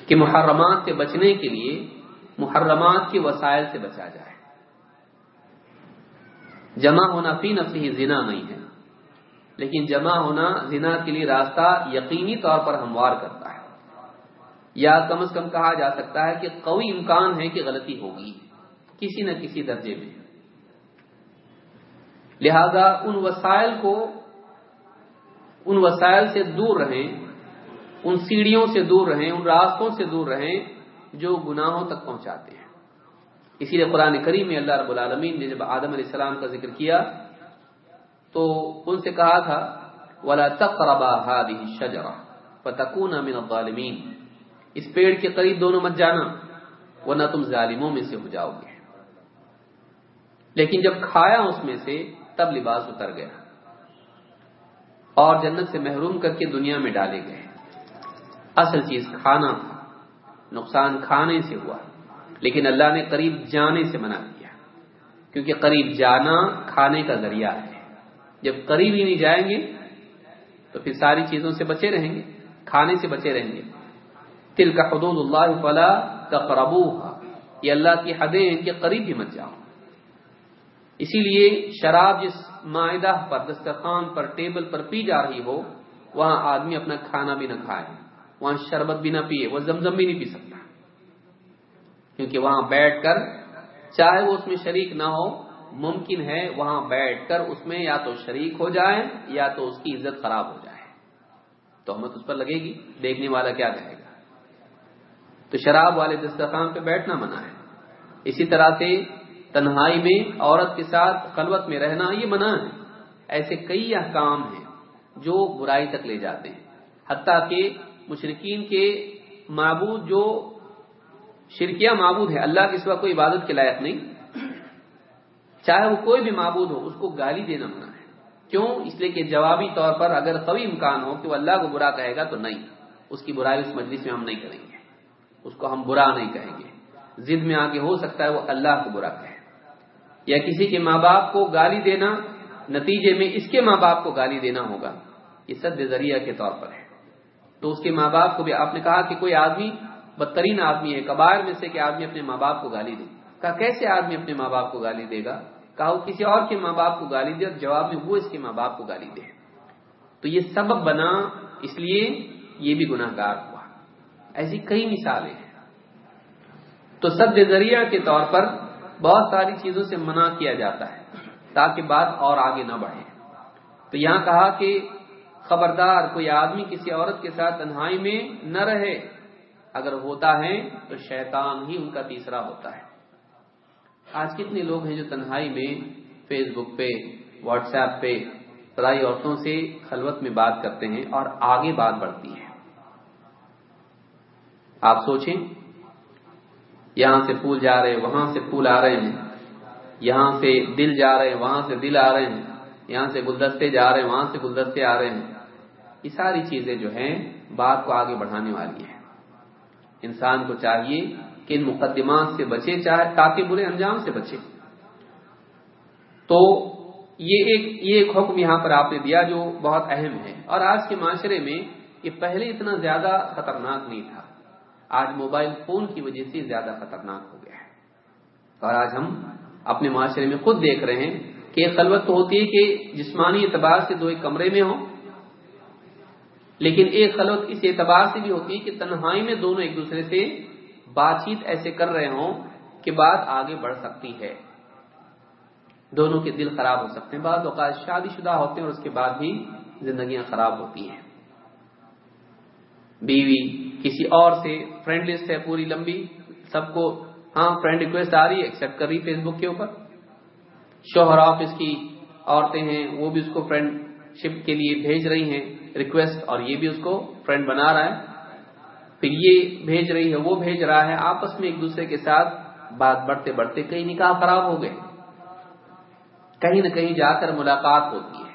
کہ محرمات سے بچنے کے لیے محرمات کے وسائل سے بچا جائے۔ جمع ہونا فی نفسی ہی زنا نہیں ہے، لیکن جمع ہونا زنا کے لیے راستہ یقینی طور پر ہموار کرتا ہے۔ یا کم از کم کہا جا سکتا ہے کہ قوی امکان ہے کہ غلطی ہوگی، کسی نہ کسی درجے میں۔ لہذا ان وسائل کو ان وسائل سے دور رہیں، ان سیڑھیوں سے دور رہیں، ان راستوں سے دور رہیں جو گناہوں تک پہنچاتے ہیں۔ اسی لیے قرآن کریم میں اللہ رب العالمین نے جب آدم علیہ السلام کا ذکر کیا تو ان سے کہا تھا، ولا تقربا هذه الشجره فتكون من الظالمین اس پیڑ کے قریب دونوں مت جانا، ورنہ تم ظالموں میں سے ہو جاؤ گے۔ لیکن جب کھایا اس میں سے، تب لباس اتر گیا۔ اور جنت سے محروم کر کے دنیا میں ڈالے گئے۔ اصل چیز کھانا تھا نقصان کھانے سے ہوا، لیکن اللہ نے قریب جانے سے منع کیا، کیونکہ قریب جانا کھانے کا ذریعہ ہے۔ جب قریب ہی نہیں جائیں گے، تو پھر ساری چیزوں سے بچے رہیں گے، کھانے سے بچے رہیں گے۔ تل کا حدود اللہ فلا تقربو یہ اللہ کی حدیں ان کے قریب ہی مت جاؤ۔ اسی لیے شراب جس معاہدہ پر، دسترخوان پر، ٹیبل پر پی جا رہی ہو، وہاں آدمی اپنا کھانا بھی نہ کھائے، وہاں شربت بھی نہ پیے، وہ زمزم بھی نہیں پی سکتا۔ کیونکہ وہاں بیٹھ کر، چاہے وہ اس میں شریک نہ ہو، ممکن ہے وہاں بیٹھ کر اس میں یا تو شریک ہو جائے یا تو اس کی عزت خراب ہو جائے۔ تو ہمت اس پر لگے گی، دیکھنے والا کیا کہے گا۔ تو شراب والے دسترخوان پہ بیٹھنا منع ہے۔ اسی طرح سے تنہائی میں، عورت کے ساتھ خلوت میں رہنا، یہ منع ہے۔ ایسے کئی احکام ہیں جو برائی تک لے جاتے ہیں۔ حتیٰ کہ مشرقین کے معبود جو شرکیہ معبود ہے اللہ کے سوا کوئی عبادت کے لائق نہیں۔ چاہے وہ کوئی بھی معبود ہو، اس کو گالی دینا منع ہے۔ کیوں؟ اس لیے کہ جوابی طور پر اگر قوی امکان ہو کہ وہ اللہ کو برا کہے گا تو نہیں۔ اس کی برائی اس مجلس میں ہم نہیں کریں گے۔ اس کو ہم برا نہیں کہیں گے۔ ضد میں آگے ہو سکتا ہے، وہ اللہ کو برا کہے۔ یا کسی کے ماں باپ کو گالی دینا، نتیجے میں اس کے ماں باپ کو گالی دینا ہوگا، یہ سد ذریعہ کے طور پر ہے۔ تو اس کے ماں باپ کو بھی آپ نے کہا کہ کوئی آدمی، بدترین آدمی ہے، کبائر میں سے کہ آدمی اپنے ماں باپ کو گالی دے۔ کہا کیسے آدمی اپنے ماں باپ کو گالی دے گا؟ کہا وہ کسی اور کے ماں باپ کو گالی دے اور جواب میں وہ اس کے ماں باپ کو گالی دے۔ تو یہ سبب بنا، اس لیے یہ بھی گناہ گار ہوا۔ ایسی کئی مثالیں ہیں۔ تو سد ذریعہ کے طور پر بہت ساری چیزوں سے منع کیا جاتا ہے تاکہ بات اور آگے نہ بڑھے تو یہاں کہا کہ خبردار کوئی آدمی کسی عورت کے ساتھ تنہائی میں نہ رہے، اگر ہوتا ہے تو شیطان ہی ان کا تیسرا ہوتا ہے۔ آج کتنے لوگ ہیں جو تنہائی میں فیس بک پہ واٹس ایپ پہ پرائی عورتوں سے خلوت میں بات کرتے ہیں اور آگے بات بڑھتی ہے۔ آپ سوچیں۔ یہاں سے پھول جا رہے وہاں سے پھول آ رہے ہیں۔ یہاں سے دل جا رہے ہیں، وہاں سے دل آ رہے ہیں۔ یہاں سے گلدستے جا رہے ہیں، وہاں سے گلدستے آ رہے ہیں۔ یہ ساری چیزیں جو ہیں، بات کو آگے بڑھانے والی ہیں۔ انسان کو چاہیے کہ ان مقدمات سے بچے، چاہے تاکہ برے انجام سے بچے۔ تو یہ ایک یہ ایک حکم یہاں پر آپ نے دیا جو بہت اہم ہے۔ اور آج کے معاشرے میں یہ پہلے اتنا زیادہ خطرناک نہیں تھا۔ آج موبائل فون کی وجہ سے زیادہ خطرناک ہو گیا ہے۔ اور آج ہم اپنے معاشرے میں خود دیکھ رہے ہیں کہ خلوت تو ہوتی ہے کہ جسمانی اعتبار سے دو ایک کمرے میں ہوں، لیکن ایک خلوت اس اعتبار سے بھی ہوتی ہے کہ تنہائی میں دونوں ایک دوسرے سے بات چیت ایسے کر رہے ہوں کہ بات آگے بڑھ سکتی ہے۔ دونوں کے دل خراب ہو سکتے ہیں، بعض اوقات شادی شدہ ہوتے ہیں اور اس کے بعد بھی زندگیاں خراب ہوتی ہیں۔ بیوی کسی اور سے فرینڈ لسٹ ہے پوری لمبی، سب کو ہاں فرینڈ ریکویسٹ آ رہی ہے ایکسپٹ کر رہی فیس بک کے اوپر۔ شوہر آفس کی عورتیں ہیں، وہ بھی اس کو فرینڈ شپ کے لیے بھیج رہی ہیں ریکویسٹ اور یہ بھی اس کو فرینڈ بنا رہا ہے۔ پھر یہ بھیج رہی ہے، وہ بھیج رہا ہے، آپس میں ایک دوسرے کے ساتھ بات بڑھتے بڑھتے کئی نکاح خراب ہو گئے۔ کہیں نہ کہیں جا کر ملاقات ہوتی ہے۔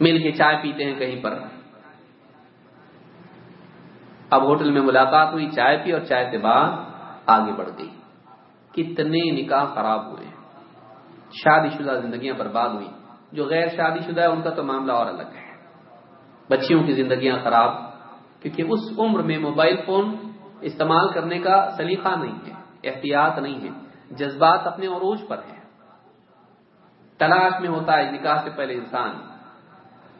مل کے چائے پیتے ہیں کہیں پر۔ اب ہوٹل میں ملاقات ہوئی، چائے پی اور چائے سے بعد آگے بڑھ گئی۔ کتنے نکاح خراب ہوئے۔ شادی شدہ زندگیاں برباد ہوئی جو غیر شادی شدہ ہے ان کا تو معاملہ اور الگ ہے۔ بچیوں کی زندگیاں خراب، کیونکہ اس عمر میں موبائل فون استعمال کرنے کا سلیقہ نہیں ہے، احتیاط نہیں ہے، جذبات اپنے عروج پر ہیں۔ تلاش میں ہوتا ہے، نکاح سے پہلے انسان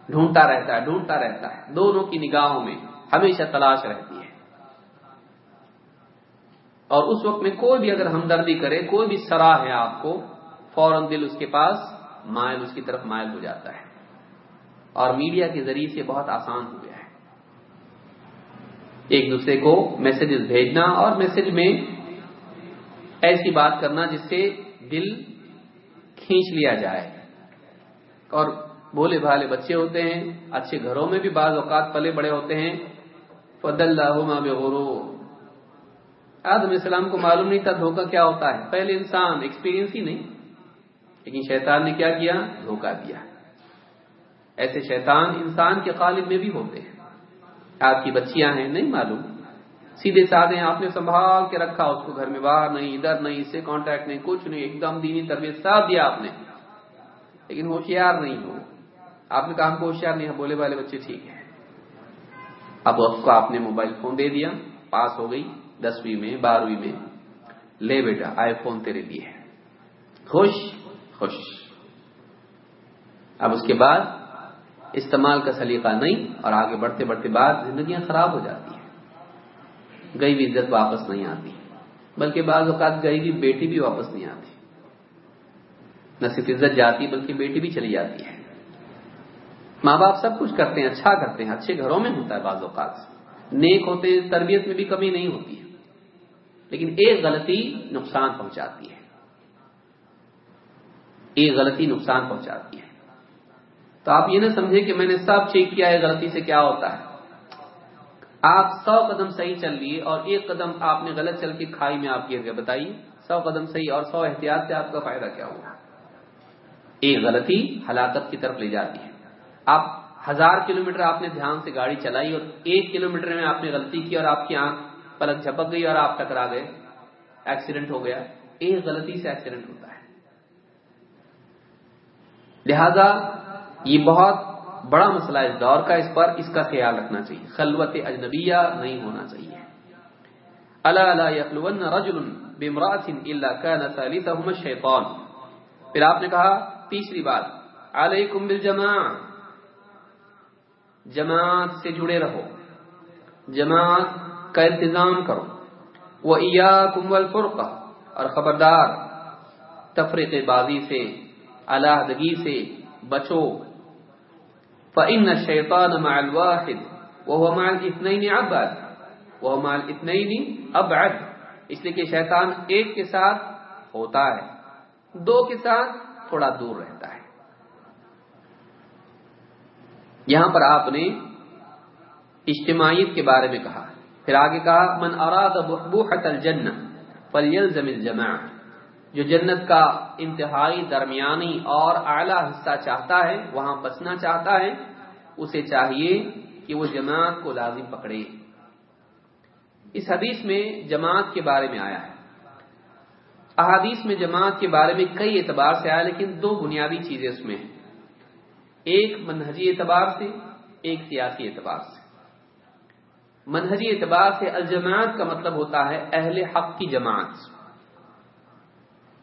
ڈھونڈتا رہتا ہے، ڈھونڈتا رہتا ہے۔ دونوں کی نگاہوں میں ہمیشہ تلاش رہتی ہے۔ اور اس وقت میں کوئی بھی اگر ہمدردی کرے، کوئی بھی سراہ ہے آپ کو، فوراً دل اس کے پاس مائل، اس کی طرف مائل ہو جاتا ہے۔ اور میڈیا کے ذریعے سے بہت آسان ہو گیا ہے۔ ایک دوسرے کو میسجز بھیجنا اور میسج میں ایسی بات کرنا جس سے دل کھینچ لیا جائے۔ اور بولے بھالے بچے ہوتے ہیں، اچھے گھروں میں بھی بعض اوقات پلے بڑے ہوتے ہیں فد اللہ غرو آدم السلام کو معلوم نہیں تھا دھوکہ کیا ہوتا ہے۔ پہلے انسان ایکسپیرینس ہی نہیں، لیکن شیطان نے کیا کیا؟ دھوکہ دیا۔ ایسے شیطان انسان کے قالب میں بھی ہوتے ہیں۔ آپ کی بچیاں ہیں، نہیں معلوم۔ سیدھے سادے آپ نے سنبھال کے رکھا، اس کو گھر میں باہر نہیں، ادھر نہیں، اس سے کانٹیکٹ نہیں، کچھ نہیں، ایک دم دینی تربیت ساتھ دیا آپ نے۔ لیکن ہوشیار نہیں ہو۔ آپ نے کہا ہم کو ہوشیار نہیں بولے والے بچے ٹھیک ہے اب اس کو آپ نے موبائل فون دے دیا، پاس ہو گئی، دسویں میں، بارہویں میں۔ لے بیٹا آئی فون تیرے لیے۔ خوش؟ خوش۔ اب اس کے بعد استعمال کا سلیقہ نہیں اور آگے بڑھتے بڑھتے بعد زندگیاں خراب ہو جاتی ہیں۔ گئی بھی عزت واپس نہیں آتی، بلکہ بعض اوقات گئی بھی بیٹی بھی واپس نہیں آتی۔ نہ صرف عزت جاتی، بلکہ بیٹی بھی چلی جاتی ہے۔ ماں باپ سب کچھ کرتے ہیں اچھا کرتے ہیں، اچھے گھروں میں ہوتا ہے بعض اوقات۔ نیک ہوتے ہیں، تربیت میں بھی کمی نہیں ہوتی ہے۔ لیکن ایک غلطی نقصان پہنچاتی ہے۔ ایک غلطی نقصان پہنچاتی ہے۔ تو آپ یہ نہ سمجھے کہ میں نے سب چیک کیا ہے غلطی سے کیا ہوتا ہے۔ آپ سو قدم صحیح چل لیے اور ایک قدم آپ نے غلط چل کے کھائی میں آپ گر گئے۔ بتائیے، سو قدم صحیح اور سو احتیاط سے آپ کا فائدہ کیا ہوا ایک غلطی ہلاکت کی طرف لے جاتی ہے۔ آپ ہزار کلومیٹر آپ نے دھیان سے گاڑی چلائی اور ایک کلومیٹر میں آپ نے غلطی کی اور آپ کی آنکھ پلک جھپک گئی اور آپ ٹکرا گئے۔ ایکسیڈنٹ ہو گیا۔ ایک غلطی سے ایکسیڈنٹ ہوتا ہے۔ لہذا یہ بہت بڑا مسئلہ اس دور کا، اس پر اس کا خیال رکھنا چاہیے۔ خلوت اجنبیہ نہیں ہونا چاہیے۔ اللہ اللہ رجل پھر آپ نے کہا، تیسری بات، علیکم بالجماع۔ جماعت سے جڑے رہو۔ جماعت کا انتظام کرو۔ وہ عیا کمول اور خبردار تفریق بازی سے علیحدگی سے بچو۔ فعن شیطان مال واحد وہ مال اتنے ابد وہ مال اتنے ہی ابعد اس لیے کہ شیطان ایک کے ساتھ ہوتا ہے، دو کے ساتھ تھوڑا دور رہتا ہے۔ یہاں پر آپ نے اجتماعیت کے بارے میں کہا پھر آگے کہا، من اراد بحبوحت الجنہ فلیلزم الجماع جو جنت کا انتہائی درمیانی اور اعلی حصہ چاہتا ہے، وہاں بسنا چاہتا ہے، اسے چاہیے کہ وہ جماعت کو لازم پکڑے۔ اس حدیث میں جماعت کے بارے میں آیا ہے۔ احادیث میں جماعت کے بارے میں کئی اعتبار سے آیا، لیکن دو بنیادی چیزیں اس میں ہیں۔ ایک منہجی اعتبار سے، ایک سیاسی اعتبار سے۔ منہجی اعتبار سے الجماعت کا مطلب ہوتا ہے اہل حق کی جماعت۔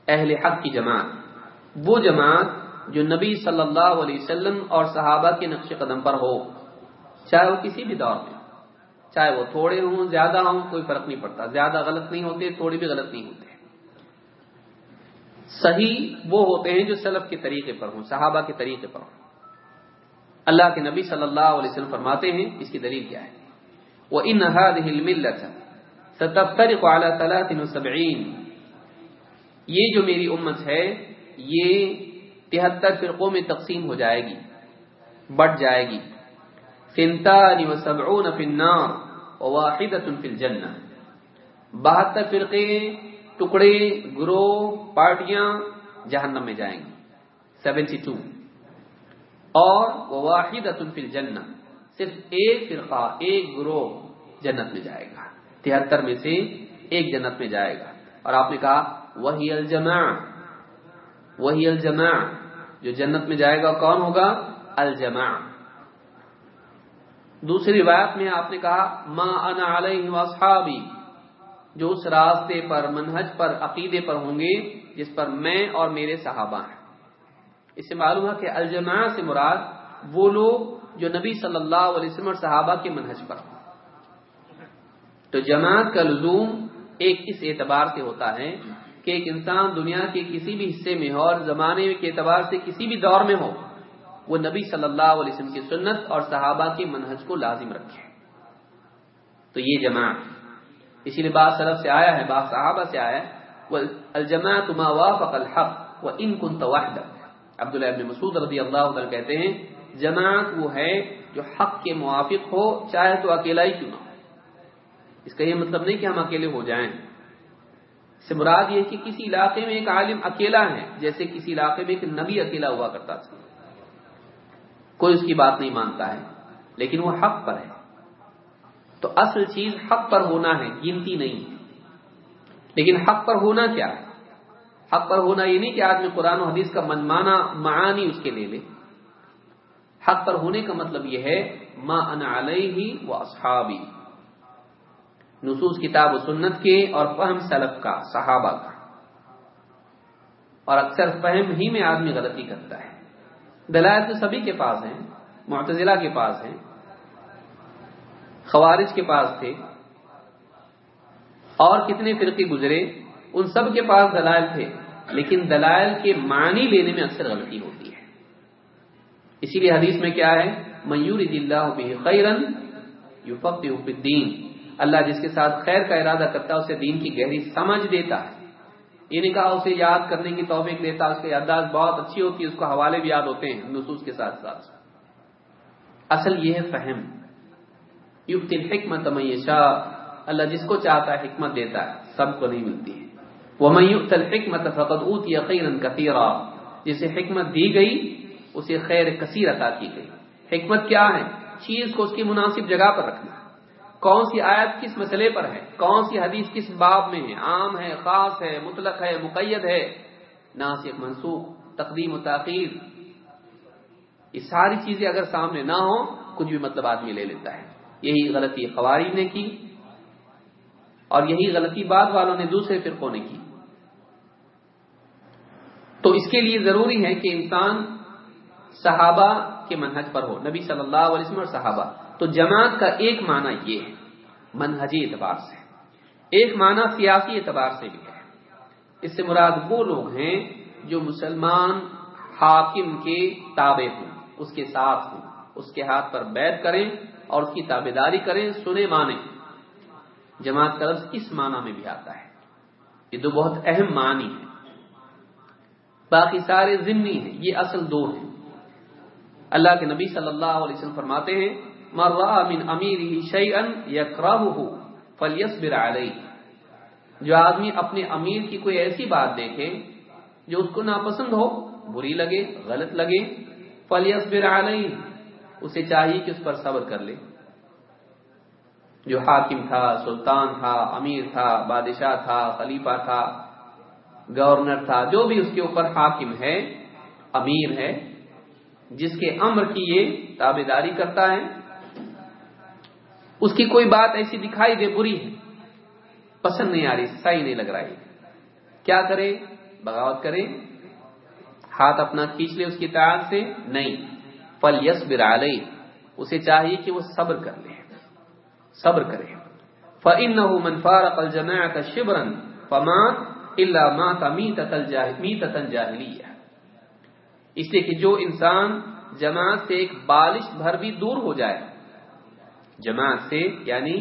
اہل حق کی جماعت۔ وہ جماعت جو نبی صلی اللہ علیہ وسلم اور صحابہ کے نقش قدم پر ہو، چاہے وہ کسی بھی دور میں، چاہے وہ تھوڑے ہوں، زیادہ ہوں، کوئی فرق نہیں پڑتا۔ زیادہ غلط نہیں ہوتے، تھوڑے بھی غلط نہیں ہوتے۔ صحیح وہ ہوتے ہیں جو سلف کے طریقے پر ہوں، صحابہ کے طریقے پر ہوں۔ اللہ کے نبی صلی اللہ علیہ وسلم فرماتے ہیں، اس کی دلیل کیا ہے؟ وہ ان سبعین یہ جو میری امت ہے، یہ تہتر فرقوں میں تقسیم ہو جائے گی بٹ جائے گی۔ سنتان و سبعون فی النار وواحدت فی الجنہ بہتر فرقے، ٹکڑے، گروہ، پارٹیاں جہنم میں جائیں گی۔ Seventy two. اور وواحدت فی الجنہ، صرف ایک فرقہ، ایک گروہ جنت میں جائے گا۔ تہتر میں سے ایک جنت میں جائے گا۔ اور آپ نے کہا، وہی الجماع وہی الجماع۔ جو جنت میں جائے گا کون ہوگا؟ الجماع۔ دوسری روایت میں آپ نے کہا، ما انا علیہ واصحابی جو اس راستے پر، منہج پر، عقیدے پر ہوں گے، جس پر میں اور میرے صحابہ ہیں۔ اس سے معلوم ہے کہ الجماع سے مراد وہ لوگ جو نبی صلی اللہ علیہ وسلم اور صحابہ کے منہج پر تو جماعت کا لزوم ایک اس اعتبار سے ہوتا ہے کہ ایک انسان دنیا کے کسی بھی حصے میں ہو اور زمانے کے اعتبار سے کسی بھی دور میں ہو، وہ نبی صلی اللہ علیہ وسلم کی سنت اور صحابہ کے منہج کو لازم رکھے۔ تو یہ جماعت اسی لیے بات سلف سے آیا ہے بات صحابہ سے آیا ہے الجماعت ما وافق الحق و ان کن توحد عبداللہ ابن مسعود رضی اللہ عنہ کہتے ہیں، جماعت وہ ہے جو حق کے موافق ہو، چاہے تو اکیلا ہی کیوں نہ ہو۔ اس کا یہ مطلب نہیں کہ ہم اکیلے ہو جائیں۔ سے مراد یہ کہ کسی علاقے میں ایک عالم اکیلا ہے، جیسے کسی علاقے میں ایک نبی اکیلا ہوا کرتا تھا۔ کوئی اس کی بات نہیں مانتا ہے، لیکن وہ حق پر ہے۔ تو اصل چیز حق پر ہونا ہے، گنتی نہیں۔ لیکن حق پر ہونا کیا ہے؟ حق پر ہونا یہ نہیں کہ آدمی قرآن و حدیث کا منمانا معانی اس کے لے لے۔ حق پر ہونے کا مطلب یہ ہے، ما انا علیہ و اصحابی نصوص، کتاب و سنت کے اور فہم سلف کا، صحابہ کا۔ اور اکثر فہم ہی میں آدمی غلطی کرتا ہے۔ دلائل تو سبھی کے پاس ہیں، معتزلہ کے پاس ہیں، خوارج کے پاس تھے۔ اور کتنے فرقے گزرے، ان سب کے پاس دلائل تھے۔ لیکن دلائل کے معنی لینے میں اکثر غلطی ہوتی ہے۔ اسی لیے حدیث میں کیا ہے؟ میور اللہ خیرن الدین اللہ جس کے ساتھ خیر کا ارادہ کرتا ہے، اسے دین کی گہری سمجھ دیتا ہے۔ یہ نہیں کہا اسے یاد کرنے کی توفیق دیتا اس کی یادداشت بہت اچھی ہوتی ہے، اس کو حوالے بھی یاد ہوتے ہیں نصوص کے ساتھ ساتھ۔ اصل یہ ہے فہم۔ یوفت الحکمت میشا اللہ جس کو چاہتا ہے، حکمت دیتا ہے، سب کو نہیں ملتی۔ ہے وہ میوت الحکمت فقط اوت یقین کثیرا جسے حکمت دی گئی، اسے خیر کثیر عطا کی گئی۔ حکمت کیا ہے؟ چیز کو اس کی مناسب جگہ پر رکھنا۔ کون سی آیت کس مسئلے پر ہے؟ کون سی حدیث کس باب میں ہے؟ عام ہے، خاص ہے، مطلق ہے، مقید ہے؟ ناسک منسوخ، تقدیم و تاخیر۔ یہ ساری چیزیں اگر سامنے نہ ہوں، کچھ بھی مطلب آدمی لے لیتا ہے۔ یہی غلطی خواری نے کی اور یہی غلطی بعد والوں نے دوسرے فرقوں نے کی۔ تو اس کے لیے ضروری ہے کہ انسان صحابہ کے منہج پر ہو، نبی صلی اللہ علیہ وسلم اور صحابہ۔ تو جماعت کا ایک معنی یہ ہے، منہجی اعتبار سے۔ ایک معنی سیاسی اعتبار سے بھی ہے۔ اس سے مراد وہ لوگ ہیں جو مسلمان حاکم کے تابع ہوں، اس کے ساتھ ہوں، اس کے ہاتھ پر بیت کریں اور اس کی تابے داری کریں سنے مانے جماعت کا لفظ اس معنی میں بھی آتا ہے۔ یہ دو بہت اہم معنی ہے باقی سارے ضمنی ہیں، یہ اصل دو ہیں۔ اللہ کے نبی صلی اللہ علیہ وسلم فرماتے ہیں، من امیر شعین جو آدمی اپنے امیر کی کوئی ایسی بات دیکھے جو اس کو ناپسند ہو، بری لگے، غلط لگے فلیس علیہ اسے چاہیے کہ اس پر صبر کر لے۔ جو حاکم تھا، سلطان تھا، امیر تھا، بادشاہ تھا، خلیفہ تھا گورنر تھا، جو بھی اس کے اوپر حاکم ہے، امیر ہے، جس کے امر کی یہ تابے داری کرتا ہے۔ اس کی کوئی بات ایسی دکھائی دے، بری ہے۔ پسند نہیں آ رہی صحیح نہیں لگ رہا ہے۔ کیا کرے؟ بغاوت کرے۔ ہاتھ اپنا کھینچ لے اس کی تعداد سے۔ نہیں۔ پل یس برالئی اسے چاہیے کہ وہ صبر کر لے۔ صبر کرے۔ فن منفار قل جمع کا شبرن فمات اللہ مات می تتن جاہلی اس لیے کہ جو انسان جماعت سے ایک بالش بھر بھی دور ہو جائے، جماعت سے یعنی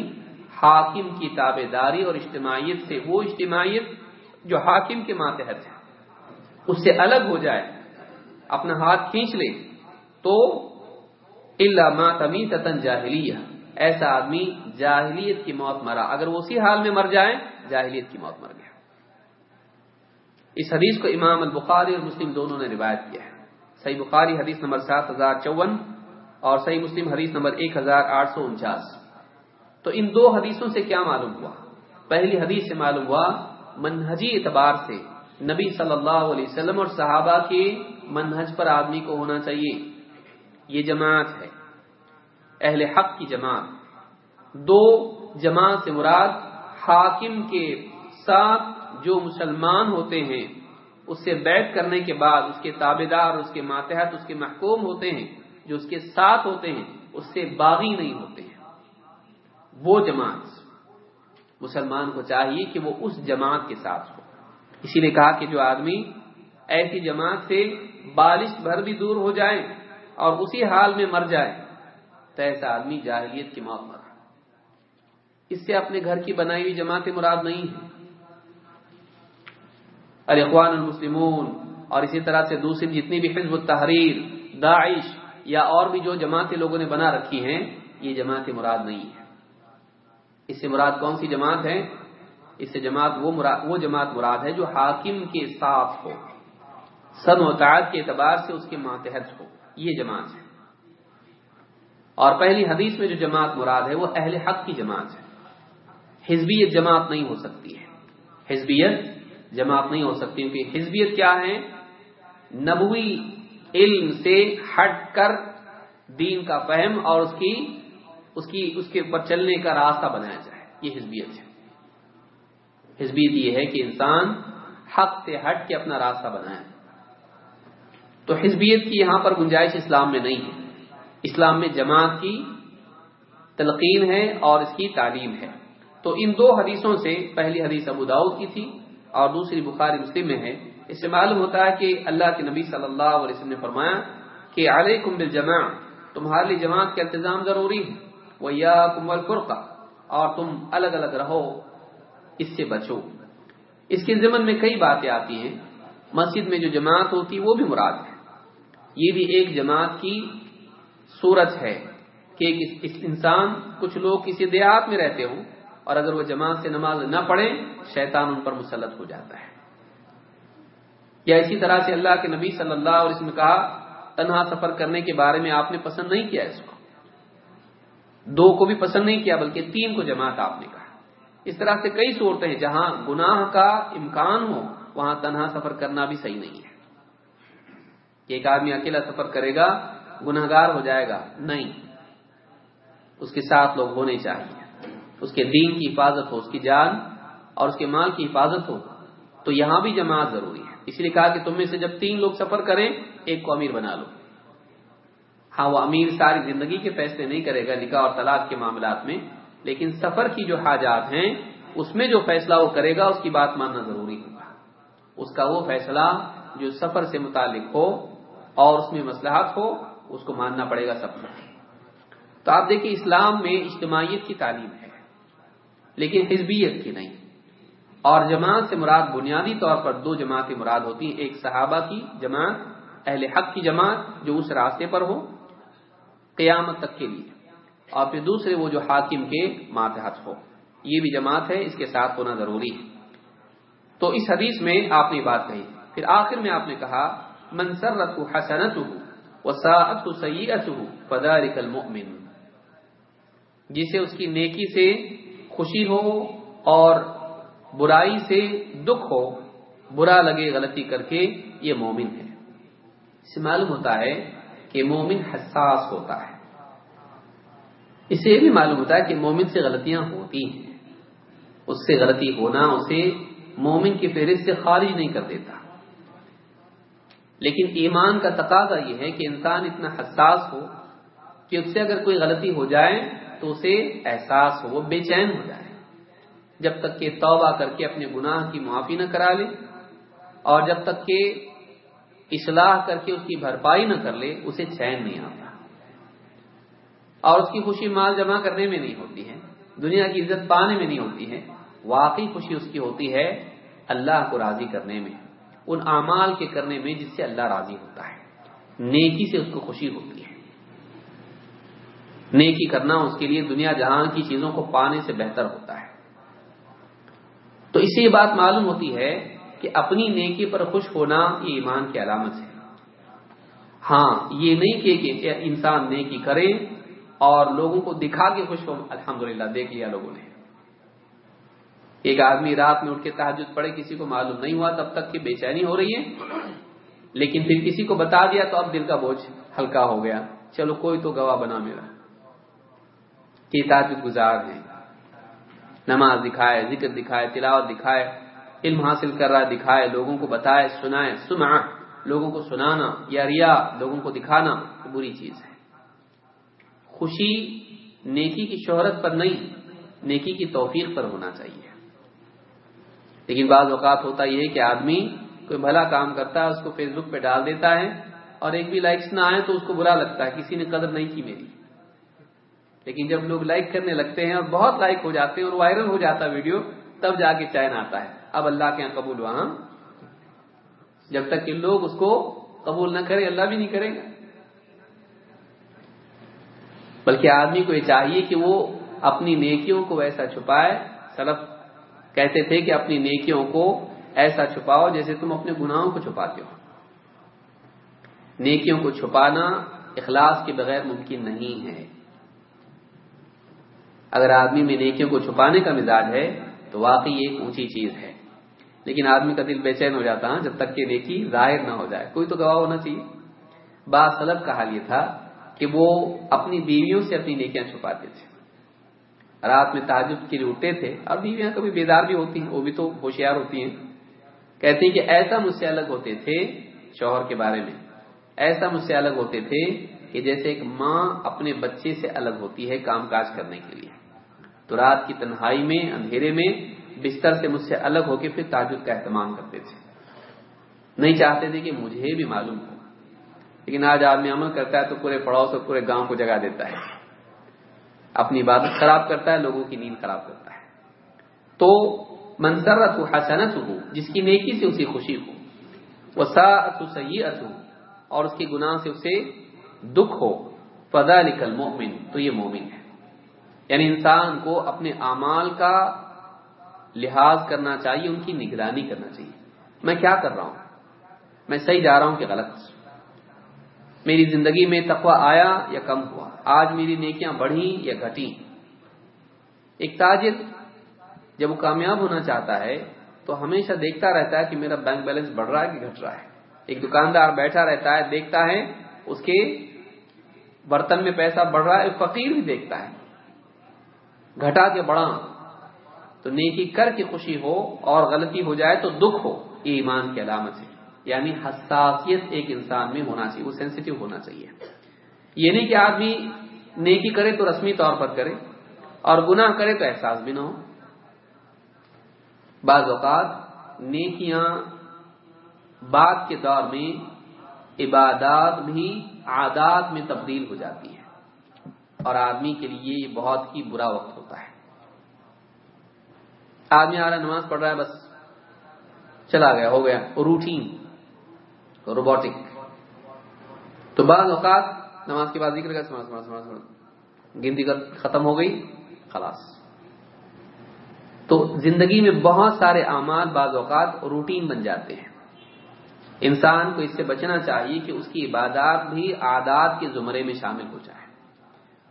حاکم کی تابے داری اور اجتماعیت سے، وہ اجتماعیت جو حاکم کے ماتحت ہے، اس سے الگ ہو جائے، اپنا ہاتھ کھینچ لے، تو اللہ ماتمی تتن جاہلیہ ایسا آدمی جاہلیت کی موت مرا۔ اگر وہ اسی حال میں مر جائے، جاہلیت کی موت مر گیا۔ اس حدیث کو امام البخاری اور مسلم دونوں نے روایت کیا ہے۔ صحیح بخاری حدیث نمبر سات ہزار چون اور صحیح مسلم حدیث نمبر ایک ہزار آٹھ سو انچاس۔ تو ان دو حدیثوں سے کیا معلوم ہوا؟ پہلی حدیث سے معلوم ہوا، منہجی اعتبار سے نبی صلی اللہ علیہ وسلم اور صحابہ کے منہج پر آدمی کو ہونا چاہیے۔ یہ جماعت ہے، اہل حق کی جماعت۔ دو جماعت سے مراد حاکم کے ساتھ جو مسلمان ہوتے ہیں، اس سے بیٹھ کرنے کے بعد اس کے تابے دار اس کے ماتحت، اس کے محکوم ہوتے ہیں، جو اس کے ساتھ ہوتے ہیں، اس سے باغی نہیں ہوتے ہیں۔ وہ جماعت مسلمان کو چاہیے کہ وہ اس جماعت کے ساتھ ہو۔ اسی لیے کہا کہ جو آدمی ایسی جماعت سے بالش بھر بھی دور ہو جائے اور اسی حال میں مر جائے، تو ایسا آدمی جاہلیت کی موت مرا اس سے اپنے گھر کی بنائی ہوئی جماعت مراد نہیں ہے الاخوان المسلمون، اور اسی طرح سے دوسری جتنی بھی حزب التحریر، داعش، یا اور بھی جو جماعتیں لوگوں نے بنا رکھی ہیں، یہ جماعت مراد نہیں ہے۔ اس سے مراد کون سی جماعت ہے؟ اس سے جماعت وہ مراد وہ جماعت مراد ہے جو حاکم کے ساتھ ہو۔ سن وطاعت کے اعتبار سے اس کے ماتحت ہو۔ یہ جماعت ہے۔ اور پہلی حدیث میں جو جماعت مراد ہے، وہ اہل حق کی جماعت ہے۔ حزبیت جماعت نہیں ہو سکتی ہے۔ حزبیت جماعت نہیں ہو سکتی کیونکہ حزبیت کیا ہے؟ نبوی علم سے ہٹ کر دین کا فہم اور اس کی اس کی، اس کے اوپر چلنے کا راستہ بنایا جائے۔ یہ حزبیت ہے۔ حزبیت یہ ہے کہ انسان حق سے ہٹ کے اپنا راستہ بنائے۔ تو حزبیت کی یہاں پر گنجائش اسلام میں نہیں ہے۔ اسلام میں جماعت کی تلقین ہے اور اس کی تعلیم ہے۔ تو ان دو حدیثوں سے، پہلی حدیث ابو داؤد کی تھی اور دوسری بخاری مسلم میں ہے۔ اس سے معلوم ہوتا ہے کہ اللہ کے نبی صلی اللہ علیہ وسلم نے فرمایا کہ علیکم بالجماع، تمہارے لیے جماعت کا انتظام ضروری ہے۔ وہ یا اور تم الگ الگ رہو، اس سے بچو۔ اس کے ضمن میں کئی باتیں آتی ہیں۔ مسجد میں جو جماعت ہوتی، وہ بھی مراد ہے۔ یہ بھی ایک جماعت کی صورت ہے کہ ایک انسان، کچھ لوگ کسی دیہات میں رہتے ہوں۔ اور اگر وہ جماعت سے نماز نہ پڑھے شیطان ان پر مسلط ہو جاتا ہے۔ یا اسی طرح سے اللہ کے نبی صلی اللہ علیہ وسلم نے کہا، تنہا سفر کرنے کے بارے میں آپ نے پسند نہیں کیا اس کو۔ دو کو بھی پسند نہیں کیا، بلکہ تین کو جماعت آپ نے کہا۔ اس طرح سے کئی صورتیں ہیں، جہاں گناہ کا امکان ہو، وہاں تنہا سفر کرنا بھی صحیح نہیں ہے۔ کہ ایک آدمی اکیلا سفر کرے گا گناہ گار ہو جائے گا، نہیں۔ اس کے ساتھ لوگ ہونے چاہیے۔ اس کے دین کی حفاظت ہو، اس کی جان اور اس کے مال کی حفاظت ہو، تو یہاں بھی جماعت ضروری ہے۔ اس لیے کہا کہ تم میں سے جب تین لوگ سفر کریں، ایک کو امیر بنا لو۔ ہاں وہ امیر ساری زندگی کے فیصلے نہیں کرے گا نکاح اور طلاق کے معاملات میں، لیکن سفر کی جو حاجات ہیں، اس میں جو فیصلہ وہ کرے گا، اس کی بات ماننا ضروری ہوگا اس کا وہ فیصلہ جو سفر سے متعلق ہو اور اس میں مسلحات ہو، اس کو ماننا پڑے گا سب کو تو آپ دیکھیں، اسلام میں اجتماعیت کی تعلیم ہے۔ لیکن حزبیت کی نہیں۔ اور جماعت سے مراد بنیادی طور پر دو جماعتیں مراد ہوتی ہیں، ایک صحابہ کی جماعت، اہل حق کی جماعت جو اس راستے پر ہو قیامت تک کے لیے۔ اور پھر دوسرے وہ جو حاکم کے ماتحت ہو۔ یہ بھی جماعت ہے، اس کے ساتھ ہونا ضروری ہے۔ تو اس حدیث میں آپ نے بات کہی۔ پھر آخر میں آپ نے کہا منسرت حسنت وساعت سیئت فذلك المؤمن جسے اس کی نیکی سے خوشی ہو اور برائی سے دکھ ہو، برا لگے غلطی کر کے یہ مومن ہے۔ اس سے معلوم ہوتا ہے کہ مومن حساس ہوتا ہے۔ اسے یہ بھی معلوم ہوتا ہے کہ مومن سے غلطیاں ہوتی ہیں۔ اس سے غلطی ہونا اسے مومن کی فہرست سے خارج نہیں کر دیتا۔ لیکن ایمان کا تقاضا یہ ہے کہ انسان اتنا حساس ہو کہ اس سے اگر کوئی غلطی ہو جائے تو اسے احساس ہو، وہ بے چین ہو جائے جب تک کہ توبہ کر کے اپنے گناہ کی معافی نہ کرا لے، اور جب تک کہ اصلاح کر کے اس کی بھرپائی نہ کر لے، اسے چین نہیں آتا۔ اور اس کی خوشی مال جمع کرنے میں نہیں ہوتی ہے، دنیا کی عزت پانے میں نہیں ہوتی ہے، واقعی خوشی اس کی ہوتی ہے اللہ کو راضی کرنے میں، ان اعمال کے کرنے میں جس سے اللہ راضی ہوتا ہے۔ نیکی سے اس کو خوشی ہوتی ہے۔ نیکی کرنا اس کے لیے دنیا جہاں کی چیزوں کو پانے سے بہتر ہوتا ہے۔ تو اس سے یہ بات معلوم ہوتی ہے کہ اپنی نیکی پر خوش ہونا یہ ایمان کی علامت ہے۔ ہاں یہ نہیں کہ انسان نیکی کرے اور لوگوں کو دکھا کے خوش ہو، الحمدللہ، دیکھ لیا لوگوں نے۔ ایک آدمی رات میں اٹھ کے تحجد پڑے کسی کو معلوم نہیں ہوا تب تک کہ بے چینی ہو رہی ہے۔ لیکن پھر کسی کو بتا دیا تو اب دل کا بوجھ ہلکا ہو گیا۔ چلو، کوئی تو گواہ بنا میرا۔ کہ تحجد گزار ہے نماز دکھائے، ذکر دکھائے، تلاوت دکھائے، علم حاصل کر رہا دکھائے، لوگوں کو بتائے، سنائے سنا لوگوں کو سنانا یا ریا، لوگوں کو دکھانا بری چیز ہے۔ خوشی نیکی کی شہرت پر نہیں، نیکی کی توفیق پر ہونا چاہیے۔ لیکن بعض اوقات ہوتا یہ ہے کہ آدمی کوئی بھلا کام کرتا ہے، اس کو فیس بک پہ ڈال دیتا ہے اور ایک بھی لائکس نہ آئے تو اس کو برا لگتا ہے، کسی نے قدر نہیں کی میری۔ لیکن جب لوگ لائک کرنے لگتے ہیں اور بہت لائک ہو جاتے ہیں اور وائرل ہو جاتا ویڈیو تب جا کے چین آتا ہے۔ اب اللہ کے یہاں قبول ہوا ہاں؟ جب تک کہ لوگ اس کو قبول نہ کرے اللہ بھی نہیں کرے گا۔ بلکہ آدمی کو یہ چاہیے کہ وہ اپنی نیکیوں کو ایسا چھپائے۔ سلف کہتے تھے کہ اپنی نیکیوں کو ایسا چھپاؤ جیسے تم اپنے گناہوں کو چھپاتے ہو۔ نیکیوں کو چھپانا اخلاص کے بغیر ممکن نہیں ہے۔ اگر آدمی میں نیکیوں کو چھپانے کا مزاج ہے، تو واقعی ایک اونچی چیز ہے۔ لیکن آدمی کا دل بے چین ہو جاتا ہے جب تک کہ نیکی ظاہر نہ ہو جائے۔ کوئی تو گواہ ہونا چاہیے۔ با سلب کا حال یہ تھا کہ وہ اپنی بیویوں سے اپنی نیکیاں چھپاتے تھے۔ رات میں تعجب کے لیے اٹھتے تھے۔ اور بیویاں کبھی بیدار بھی ہوتی ہیں، وہ بھی تو ہوشیار ہوتی ہیں۔ کہتے ہیں کہ ایسا مجھ سے الگ ہوتے تھے شوہر کے بارے میں۔ ایسا مجھ سے الگ ہوتے تھے کہ جیسے ایک ماں اپنے بچے سے الگ ہوتی ہے کام کاج کرنے کے لیے۔ تو رات کی تنہائی میں، اندھیرے میں بستر سے مجھ سے الگ ہو کے پھر تاجد کا اہتمام کرتے تھے۔ نہیں چاہتے تھے کہ مجھے بھی معلوم ہو۔ لیکن آج آدمی عمل کرتا ہے تو پورے پڑوس اور پورے گاؤں کو جگا دیتا ہے۔ اپنی عبادت خراب کرتا ہے، لوگوں کی نیند خراب کرتا ہے۔ تو منسرت حسنت ہو جس کی نیکی سے اسی خوشی ہو۔ وہ سیئت ہو اور اس کے گناہ سے اسے دکھ ہو۔ فضا نکل مومن تو یہ مومن ہے۔ یعنی انسان کو اپنے اعمال کا لحاظ کرنا چاہیے، ان کی نگرانی کرنا چاہیے۔ میں کیا کر رہا ہوں؟ میں صحیح جا رہا ہوں کہ غلط؟ میری زندگی میں تقوی آیا یا کم ہوا؟ آج میری نیکیاں بڑھی یا گھٹی ایک تاجر جب وہ کامیاب ہونا چاہتا ہے تو ہمیشہ دیکھتا رہتا ہے کہ میرا بینک بیلنس بڑھ رہا ہے کہ گھٹ رہا ہے۔ ایک دکاندار بیٹھا رہتا ہے، دیکھتا ہے، اس کے برتن میں پیسہ بڑھ رہا ہے فقیر بھی دیکھتا ہے۔ گھٹا کے بڑھا تو نیکی کر کے خوشی ہو اور غلطی ہو جائے تو دکھ ہو، یہ ایمان کی علامت ہے۔ یعنی حساسیت ایک انسان میں ہونا چاہیے، وہ سینسیٹیو ہونا چاہیے۔ یہ نہیں کہ آدمی نیکی کرے تو رسمی طور پر کرے اور گناہ کرے تو احساس بھی نہ ہو۔ بعض اوقات نیکیاں بعد کے دور میں عبادات بھی عادات میں تبدیل ہو جاتی ہیں۔ اور آدمی کے لیے یہ بہت ہی برا وقت آدمی آ رہا ہے، نماز پڑھ رہا ہے، بس چلا گیا، ہو گیا روٹین روبوٹک تو بعض اوقات نماز کے بعد ذکر کا گنتی ختم ہو گئی، خلاص. تو زندگی میں بہت سارے اعمال بعض اوقات روٹین بن جاتے ہیں۔ انسان کو اس سے بچنا چاہیے کہ اس کی عبادات بھی عادات کے زمرے میں شامل ہو جائے۔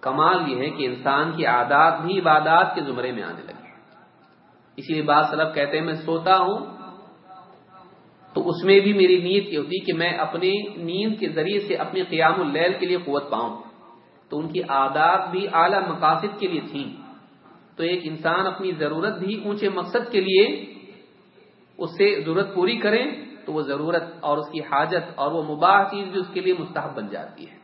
کمال یہ ہے کہ انسان کی عادات بھی عبادات کے زمرے میں آنے لگے۔ اسی لیے بعض سلب کہتے ہیں میں سوتا ہوں تو اس میں بھی میری نیت یہ ہوتی کہ میں اپنے نیند کے ذریعے سے اپنے قیام اللیل کے لیے قوت پاؤں۔ تو ان کی عادات بھی اعلی مقاصد کے لیے تھیں۔ تو ایک انسان اپنی ضرورت بھی اونچے مقصد کے لیے اس سے ضرورت پوری کرے تو وہ ضرورت اور اس کی حاجت اور وہ مباح چیز بھی اس کے لیے مستحب بن جاتی ہے۔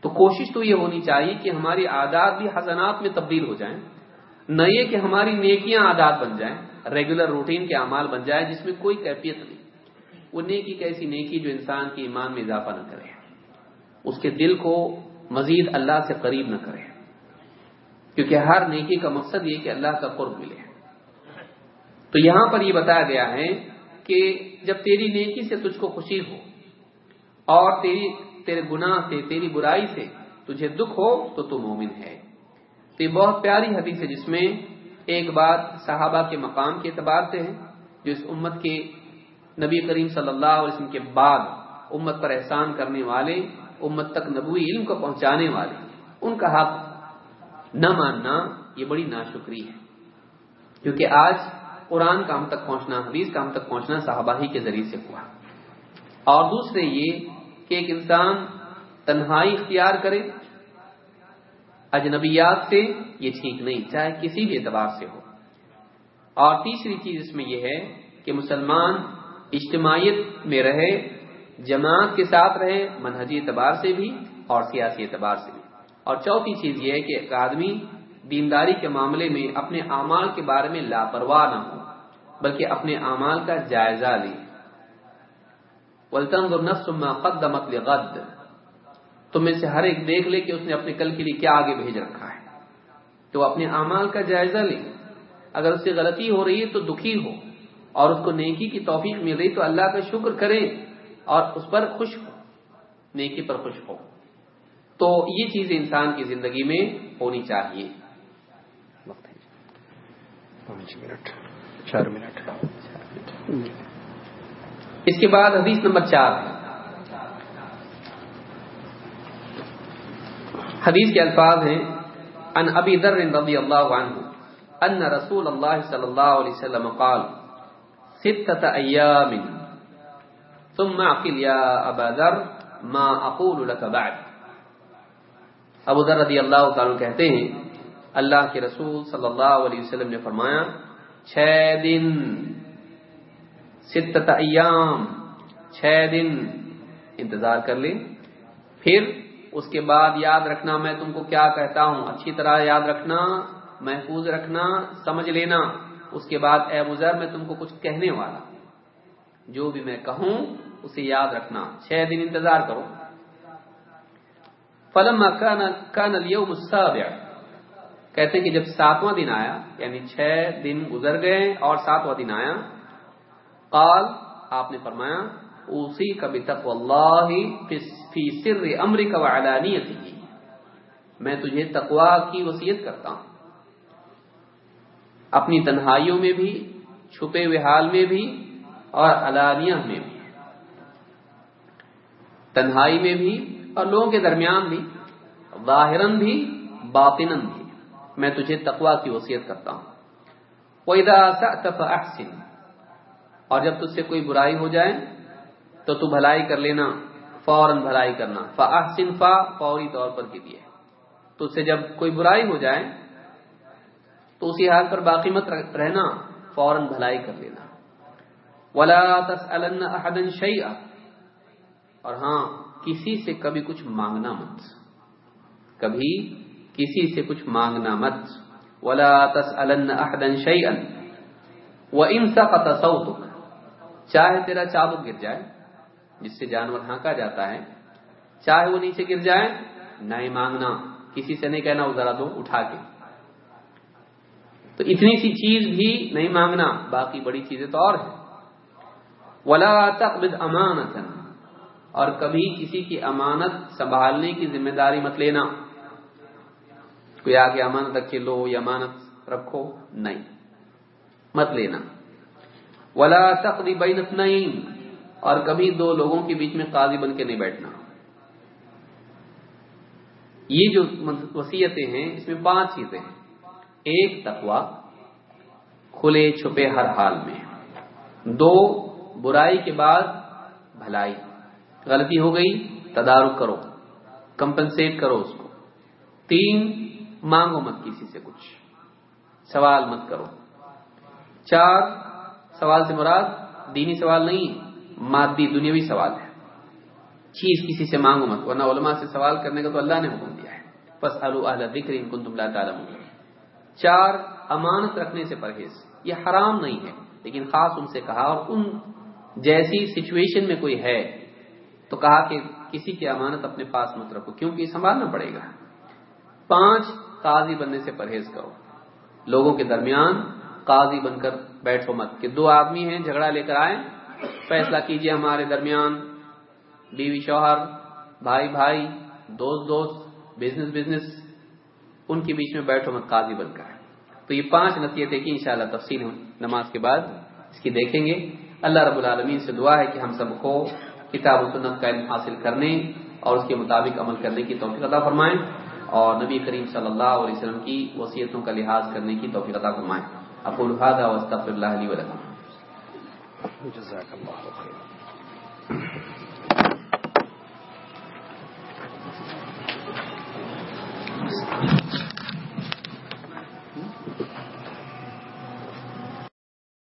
تو کوشش تو یہ ہونی چاہیے کہ ہماری عادات بھی حسنات میں تبدیل ہو جائیں۔ نہ یہ کہ ہماری نیکیاں عادات بن جائیں ریگولر روٹین کے اعمال بن جائے جس میں کوئی کیفیت نہیں۔ وہ نیکی کیسی نیکی جو انسان کے ایمان میں اضافہ نہ کرے۔ اس کے دل کو مزید اللہ سے قریب نہ کرے۔ کیونکہ ہر نیکی کا مقصد یہ کہ اللہ کا قرب ملے۔ تو یہاں پر یہ بتایا گیا ہے کہ جب تیری نیکی سے تجھ کو خوشی ہو اور تیری، تیرے گناہ سے، تیری برائی سے تجھے دکھ ہو، تو تو مومن ہے۔ تو یہ بہت پیاری حدیث ہے جس میں ایک بات صحابہ کے مقام کے اعتبار سے ہے، جو اس امت کے نبی کریم صلی اللہ علیہ وسلم کے بعد امت پر احسان کرنے والے، امت تک نبوی علم کو پہنچانے والے، ان کا حق نہ ماننا یہ بڑی ناشکری ہے۔ کیونکہ آج قرآن کا ہم تک پہنچنا، حدیث کا ہم تک پہنچنا صحابہ ہی کے ذریعے سے ہوا۔ اور دوسرے یہ کہ ایک انسان تنہائی اختیار کرے اجنبیات سے یہ ٹھیک نہیں، چاہے کسی بھی اعتبار سے ہو۔ اور تیسری چیز اس میں یہ ہے کہ مسلمان اجتماعیت میں رہے، جماعت کے ساتھ رہے، منہجی اعتبار سے بھی اور سیاسی اعتبار سے بھی۔ اور چوتھی چیز یہ ہے کہ ایک آدمی دینداری کے معاملے میں اپنے اعمال کے بارے میں لاپرواہ نہ ہو، بلکہ اپنے اعمال کا جائزہ لے۔ قدمت لغد۔ تم میں سے ہر ایک دیکھ لے کہ اس نے اپنے کل کے لیے کیا آگے بھیج رکھا ہے۔ تو اپنے اعمال کا جائزہ لے۔ اگر اس سے غلطی ہو رہی ہے تو دکھی ہو۔ اور اس کو نیکی کی توفیق مل رہی تو اللہ کا شکر کرے اور اس پر خوش ہو۔ نیکی پر خوش ہو۔ تو یہ چیزیں انسان کی زندگی میں ہونی چاہیے۔ منٹ۔ چار منٹ۔ اس کے بعد حدیث نمبر چار۔ ہے حدیث کے الفاظ ہیں ان ابی ذر رضی اللہ عنہ، ان رسول اللہ صلی اللہ علیہ وسلم قال، ستة ایام، ثم اقل یا ابا ذر، ما اقول لك بعد. ابو ذر رضی اللہ تعالی کہتے ہیں، اللہ کے رسول صلی اللہ علیہ وسلم نے فرمایا، چھ دن ستت ایام، چھ دن انتظار کر لیں، پھر اس کے بعد یاد رکھنا میں تم کو کیا کہتا ہوں۔ اچھی طرح یاد رکھنا، محفوظ رکھنا، سمجھ لینا۔ اس کے بعد اے بزر میں تم کو کچھ کہنے والا جو بھی میں کہوں، اسے یاد رکھنا۔ چھ دن انتظار کرو۔ فلم کان اليوم السابع۔ کہتے ہیں کہ جب ساتواں دن آیا یعنی چھ دن گزر گئے اور ساتواں دن آیا، قال، آپ نے فرمایا اسی کا بتق اللہ فی سر امرک و علانیت میں تجھے تقوا کی وصیت کرتا ہوں۔ اپنی تنہائیوں میں بھی، چھپے ہوئے حال میں بھی اور علانیہ میں بھی۔ تنہائی میں بھی اور لوگوں کے درمیان بھی ظاہرن بھی باطنن بھی۔ میں تجھے تقوا کی وصیت کرتا ہوں۔ وَإِذَا سَأْتَ اور جب تجھ سے کوئی برائی ہو جائے، تو تو بھلائی کر لینا۔ فوراً بھلائی کرنا۔ فَأَحْسِنْ فا، فوری طور پر کی دیے تو سے جب کوئی برائی ہو جائے، تو اسی حال پر باقی مت رہنا، فوراً بھلائی کر لینا۔ وَلَا تَسْأَلَنَّ أَحَدًا اور ہاں کسی سے کبھی کچھ مانگنا مت۔ کبھی کسی سے کچھ مانگنا مت۔ ولا تسألن احدا شيئا۔ وہ ان سب چاہے تیرا چابک گر جائے جس سے جانور ہانکا جاتا ہے، چاہے وہ نیچے گر جائے، نہیں مانگنا۔ کسی سے نہیں کہنا وہ ذرا دو، اٹھا کے۔ تو اتنی سی چیز بھی نہیں مانگنا، باقی بڑی چیزیں تو اور ہیں۔ ولا تقبض امانت اور کبھی کسی کی امانت سنبھالنے کی ذمہ داری مت لینا۔ کوئی آگے امانت رکھے، لو یا امانت رکھو، نہیں۔ مت لینا۔ ولا تقری بین اثنین اور کبھی دو لوگوں کے بیچ میں قاضی بن کے نہیں بیٹھنا۔ یہ جو وسیعتیں ہیں، اس میں پانچ چیزیں ہیں۔ ایک تقوا کھلے چھپے ہر حال میں۔ دو، برائی کے بعد بھلائی۔ غلطی ہو گئی، تدارک کرو۔ کمپنسیٹ کرو اس کو۔ تین، مانگو مت کسی سے کچھ۔ سوال مت کرو۔ چار، سوال سے مراد دینی سوال نہیں ہے۔ مادی دنیاوی سوال ہے۔ چیز کسی سے مانگو مت، ورنہ علماء سے سوال کرنے کا تو اللہ نے حکم دیا ہے۔ بس ذکر ان کن تم تعالیٰ چار، امانت رکھنے سے پرہیز۔ یہ حرام نہیں ہے، لیکن خاص ان سے کہا، اور ان جیسی سچویشن میں کوئی ہے، تو کہا کہ کسی کی امانت اپنے پاس مت رکھو، کیونکہ سنبھالنا پڑے گا۔ پانچ، قاضی بننے سے پرہیز کرو۔ لوگوں کے درمیان قاضی بن کر بیٹھو مت، کہ دو آدمی ہیں، جھگڑا لے کر آئے فیصلہ کیجیے ہمارے درمیان۔ بیوی شوہر، بھائی بھائی، دوست دوست بزنس بزنس ان کے بیچ میں بیٹھو مت، قاضی بن کر۔ تو یہ پانچ نصیحتیں کی انشاءاللہ تفصیل نماز کے بعد اس کی دیکھیں گے۔ اللہ رب العالمین سے دعا ہے کہ ہم سب کو کتاب و سنت کا علم حاصل کرنے اور اس کے مطابق عمل کرنے کی توفیق عطا فرمائیں اور نبی کریم صلی اللہ علیہ وسلم کی وصیتوں کا لحاظ کرنے کی توفیق عطا فرمائیں اقول هذا واستغفر الله لي ولكم۔ جزاک اللہ خیر۔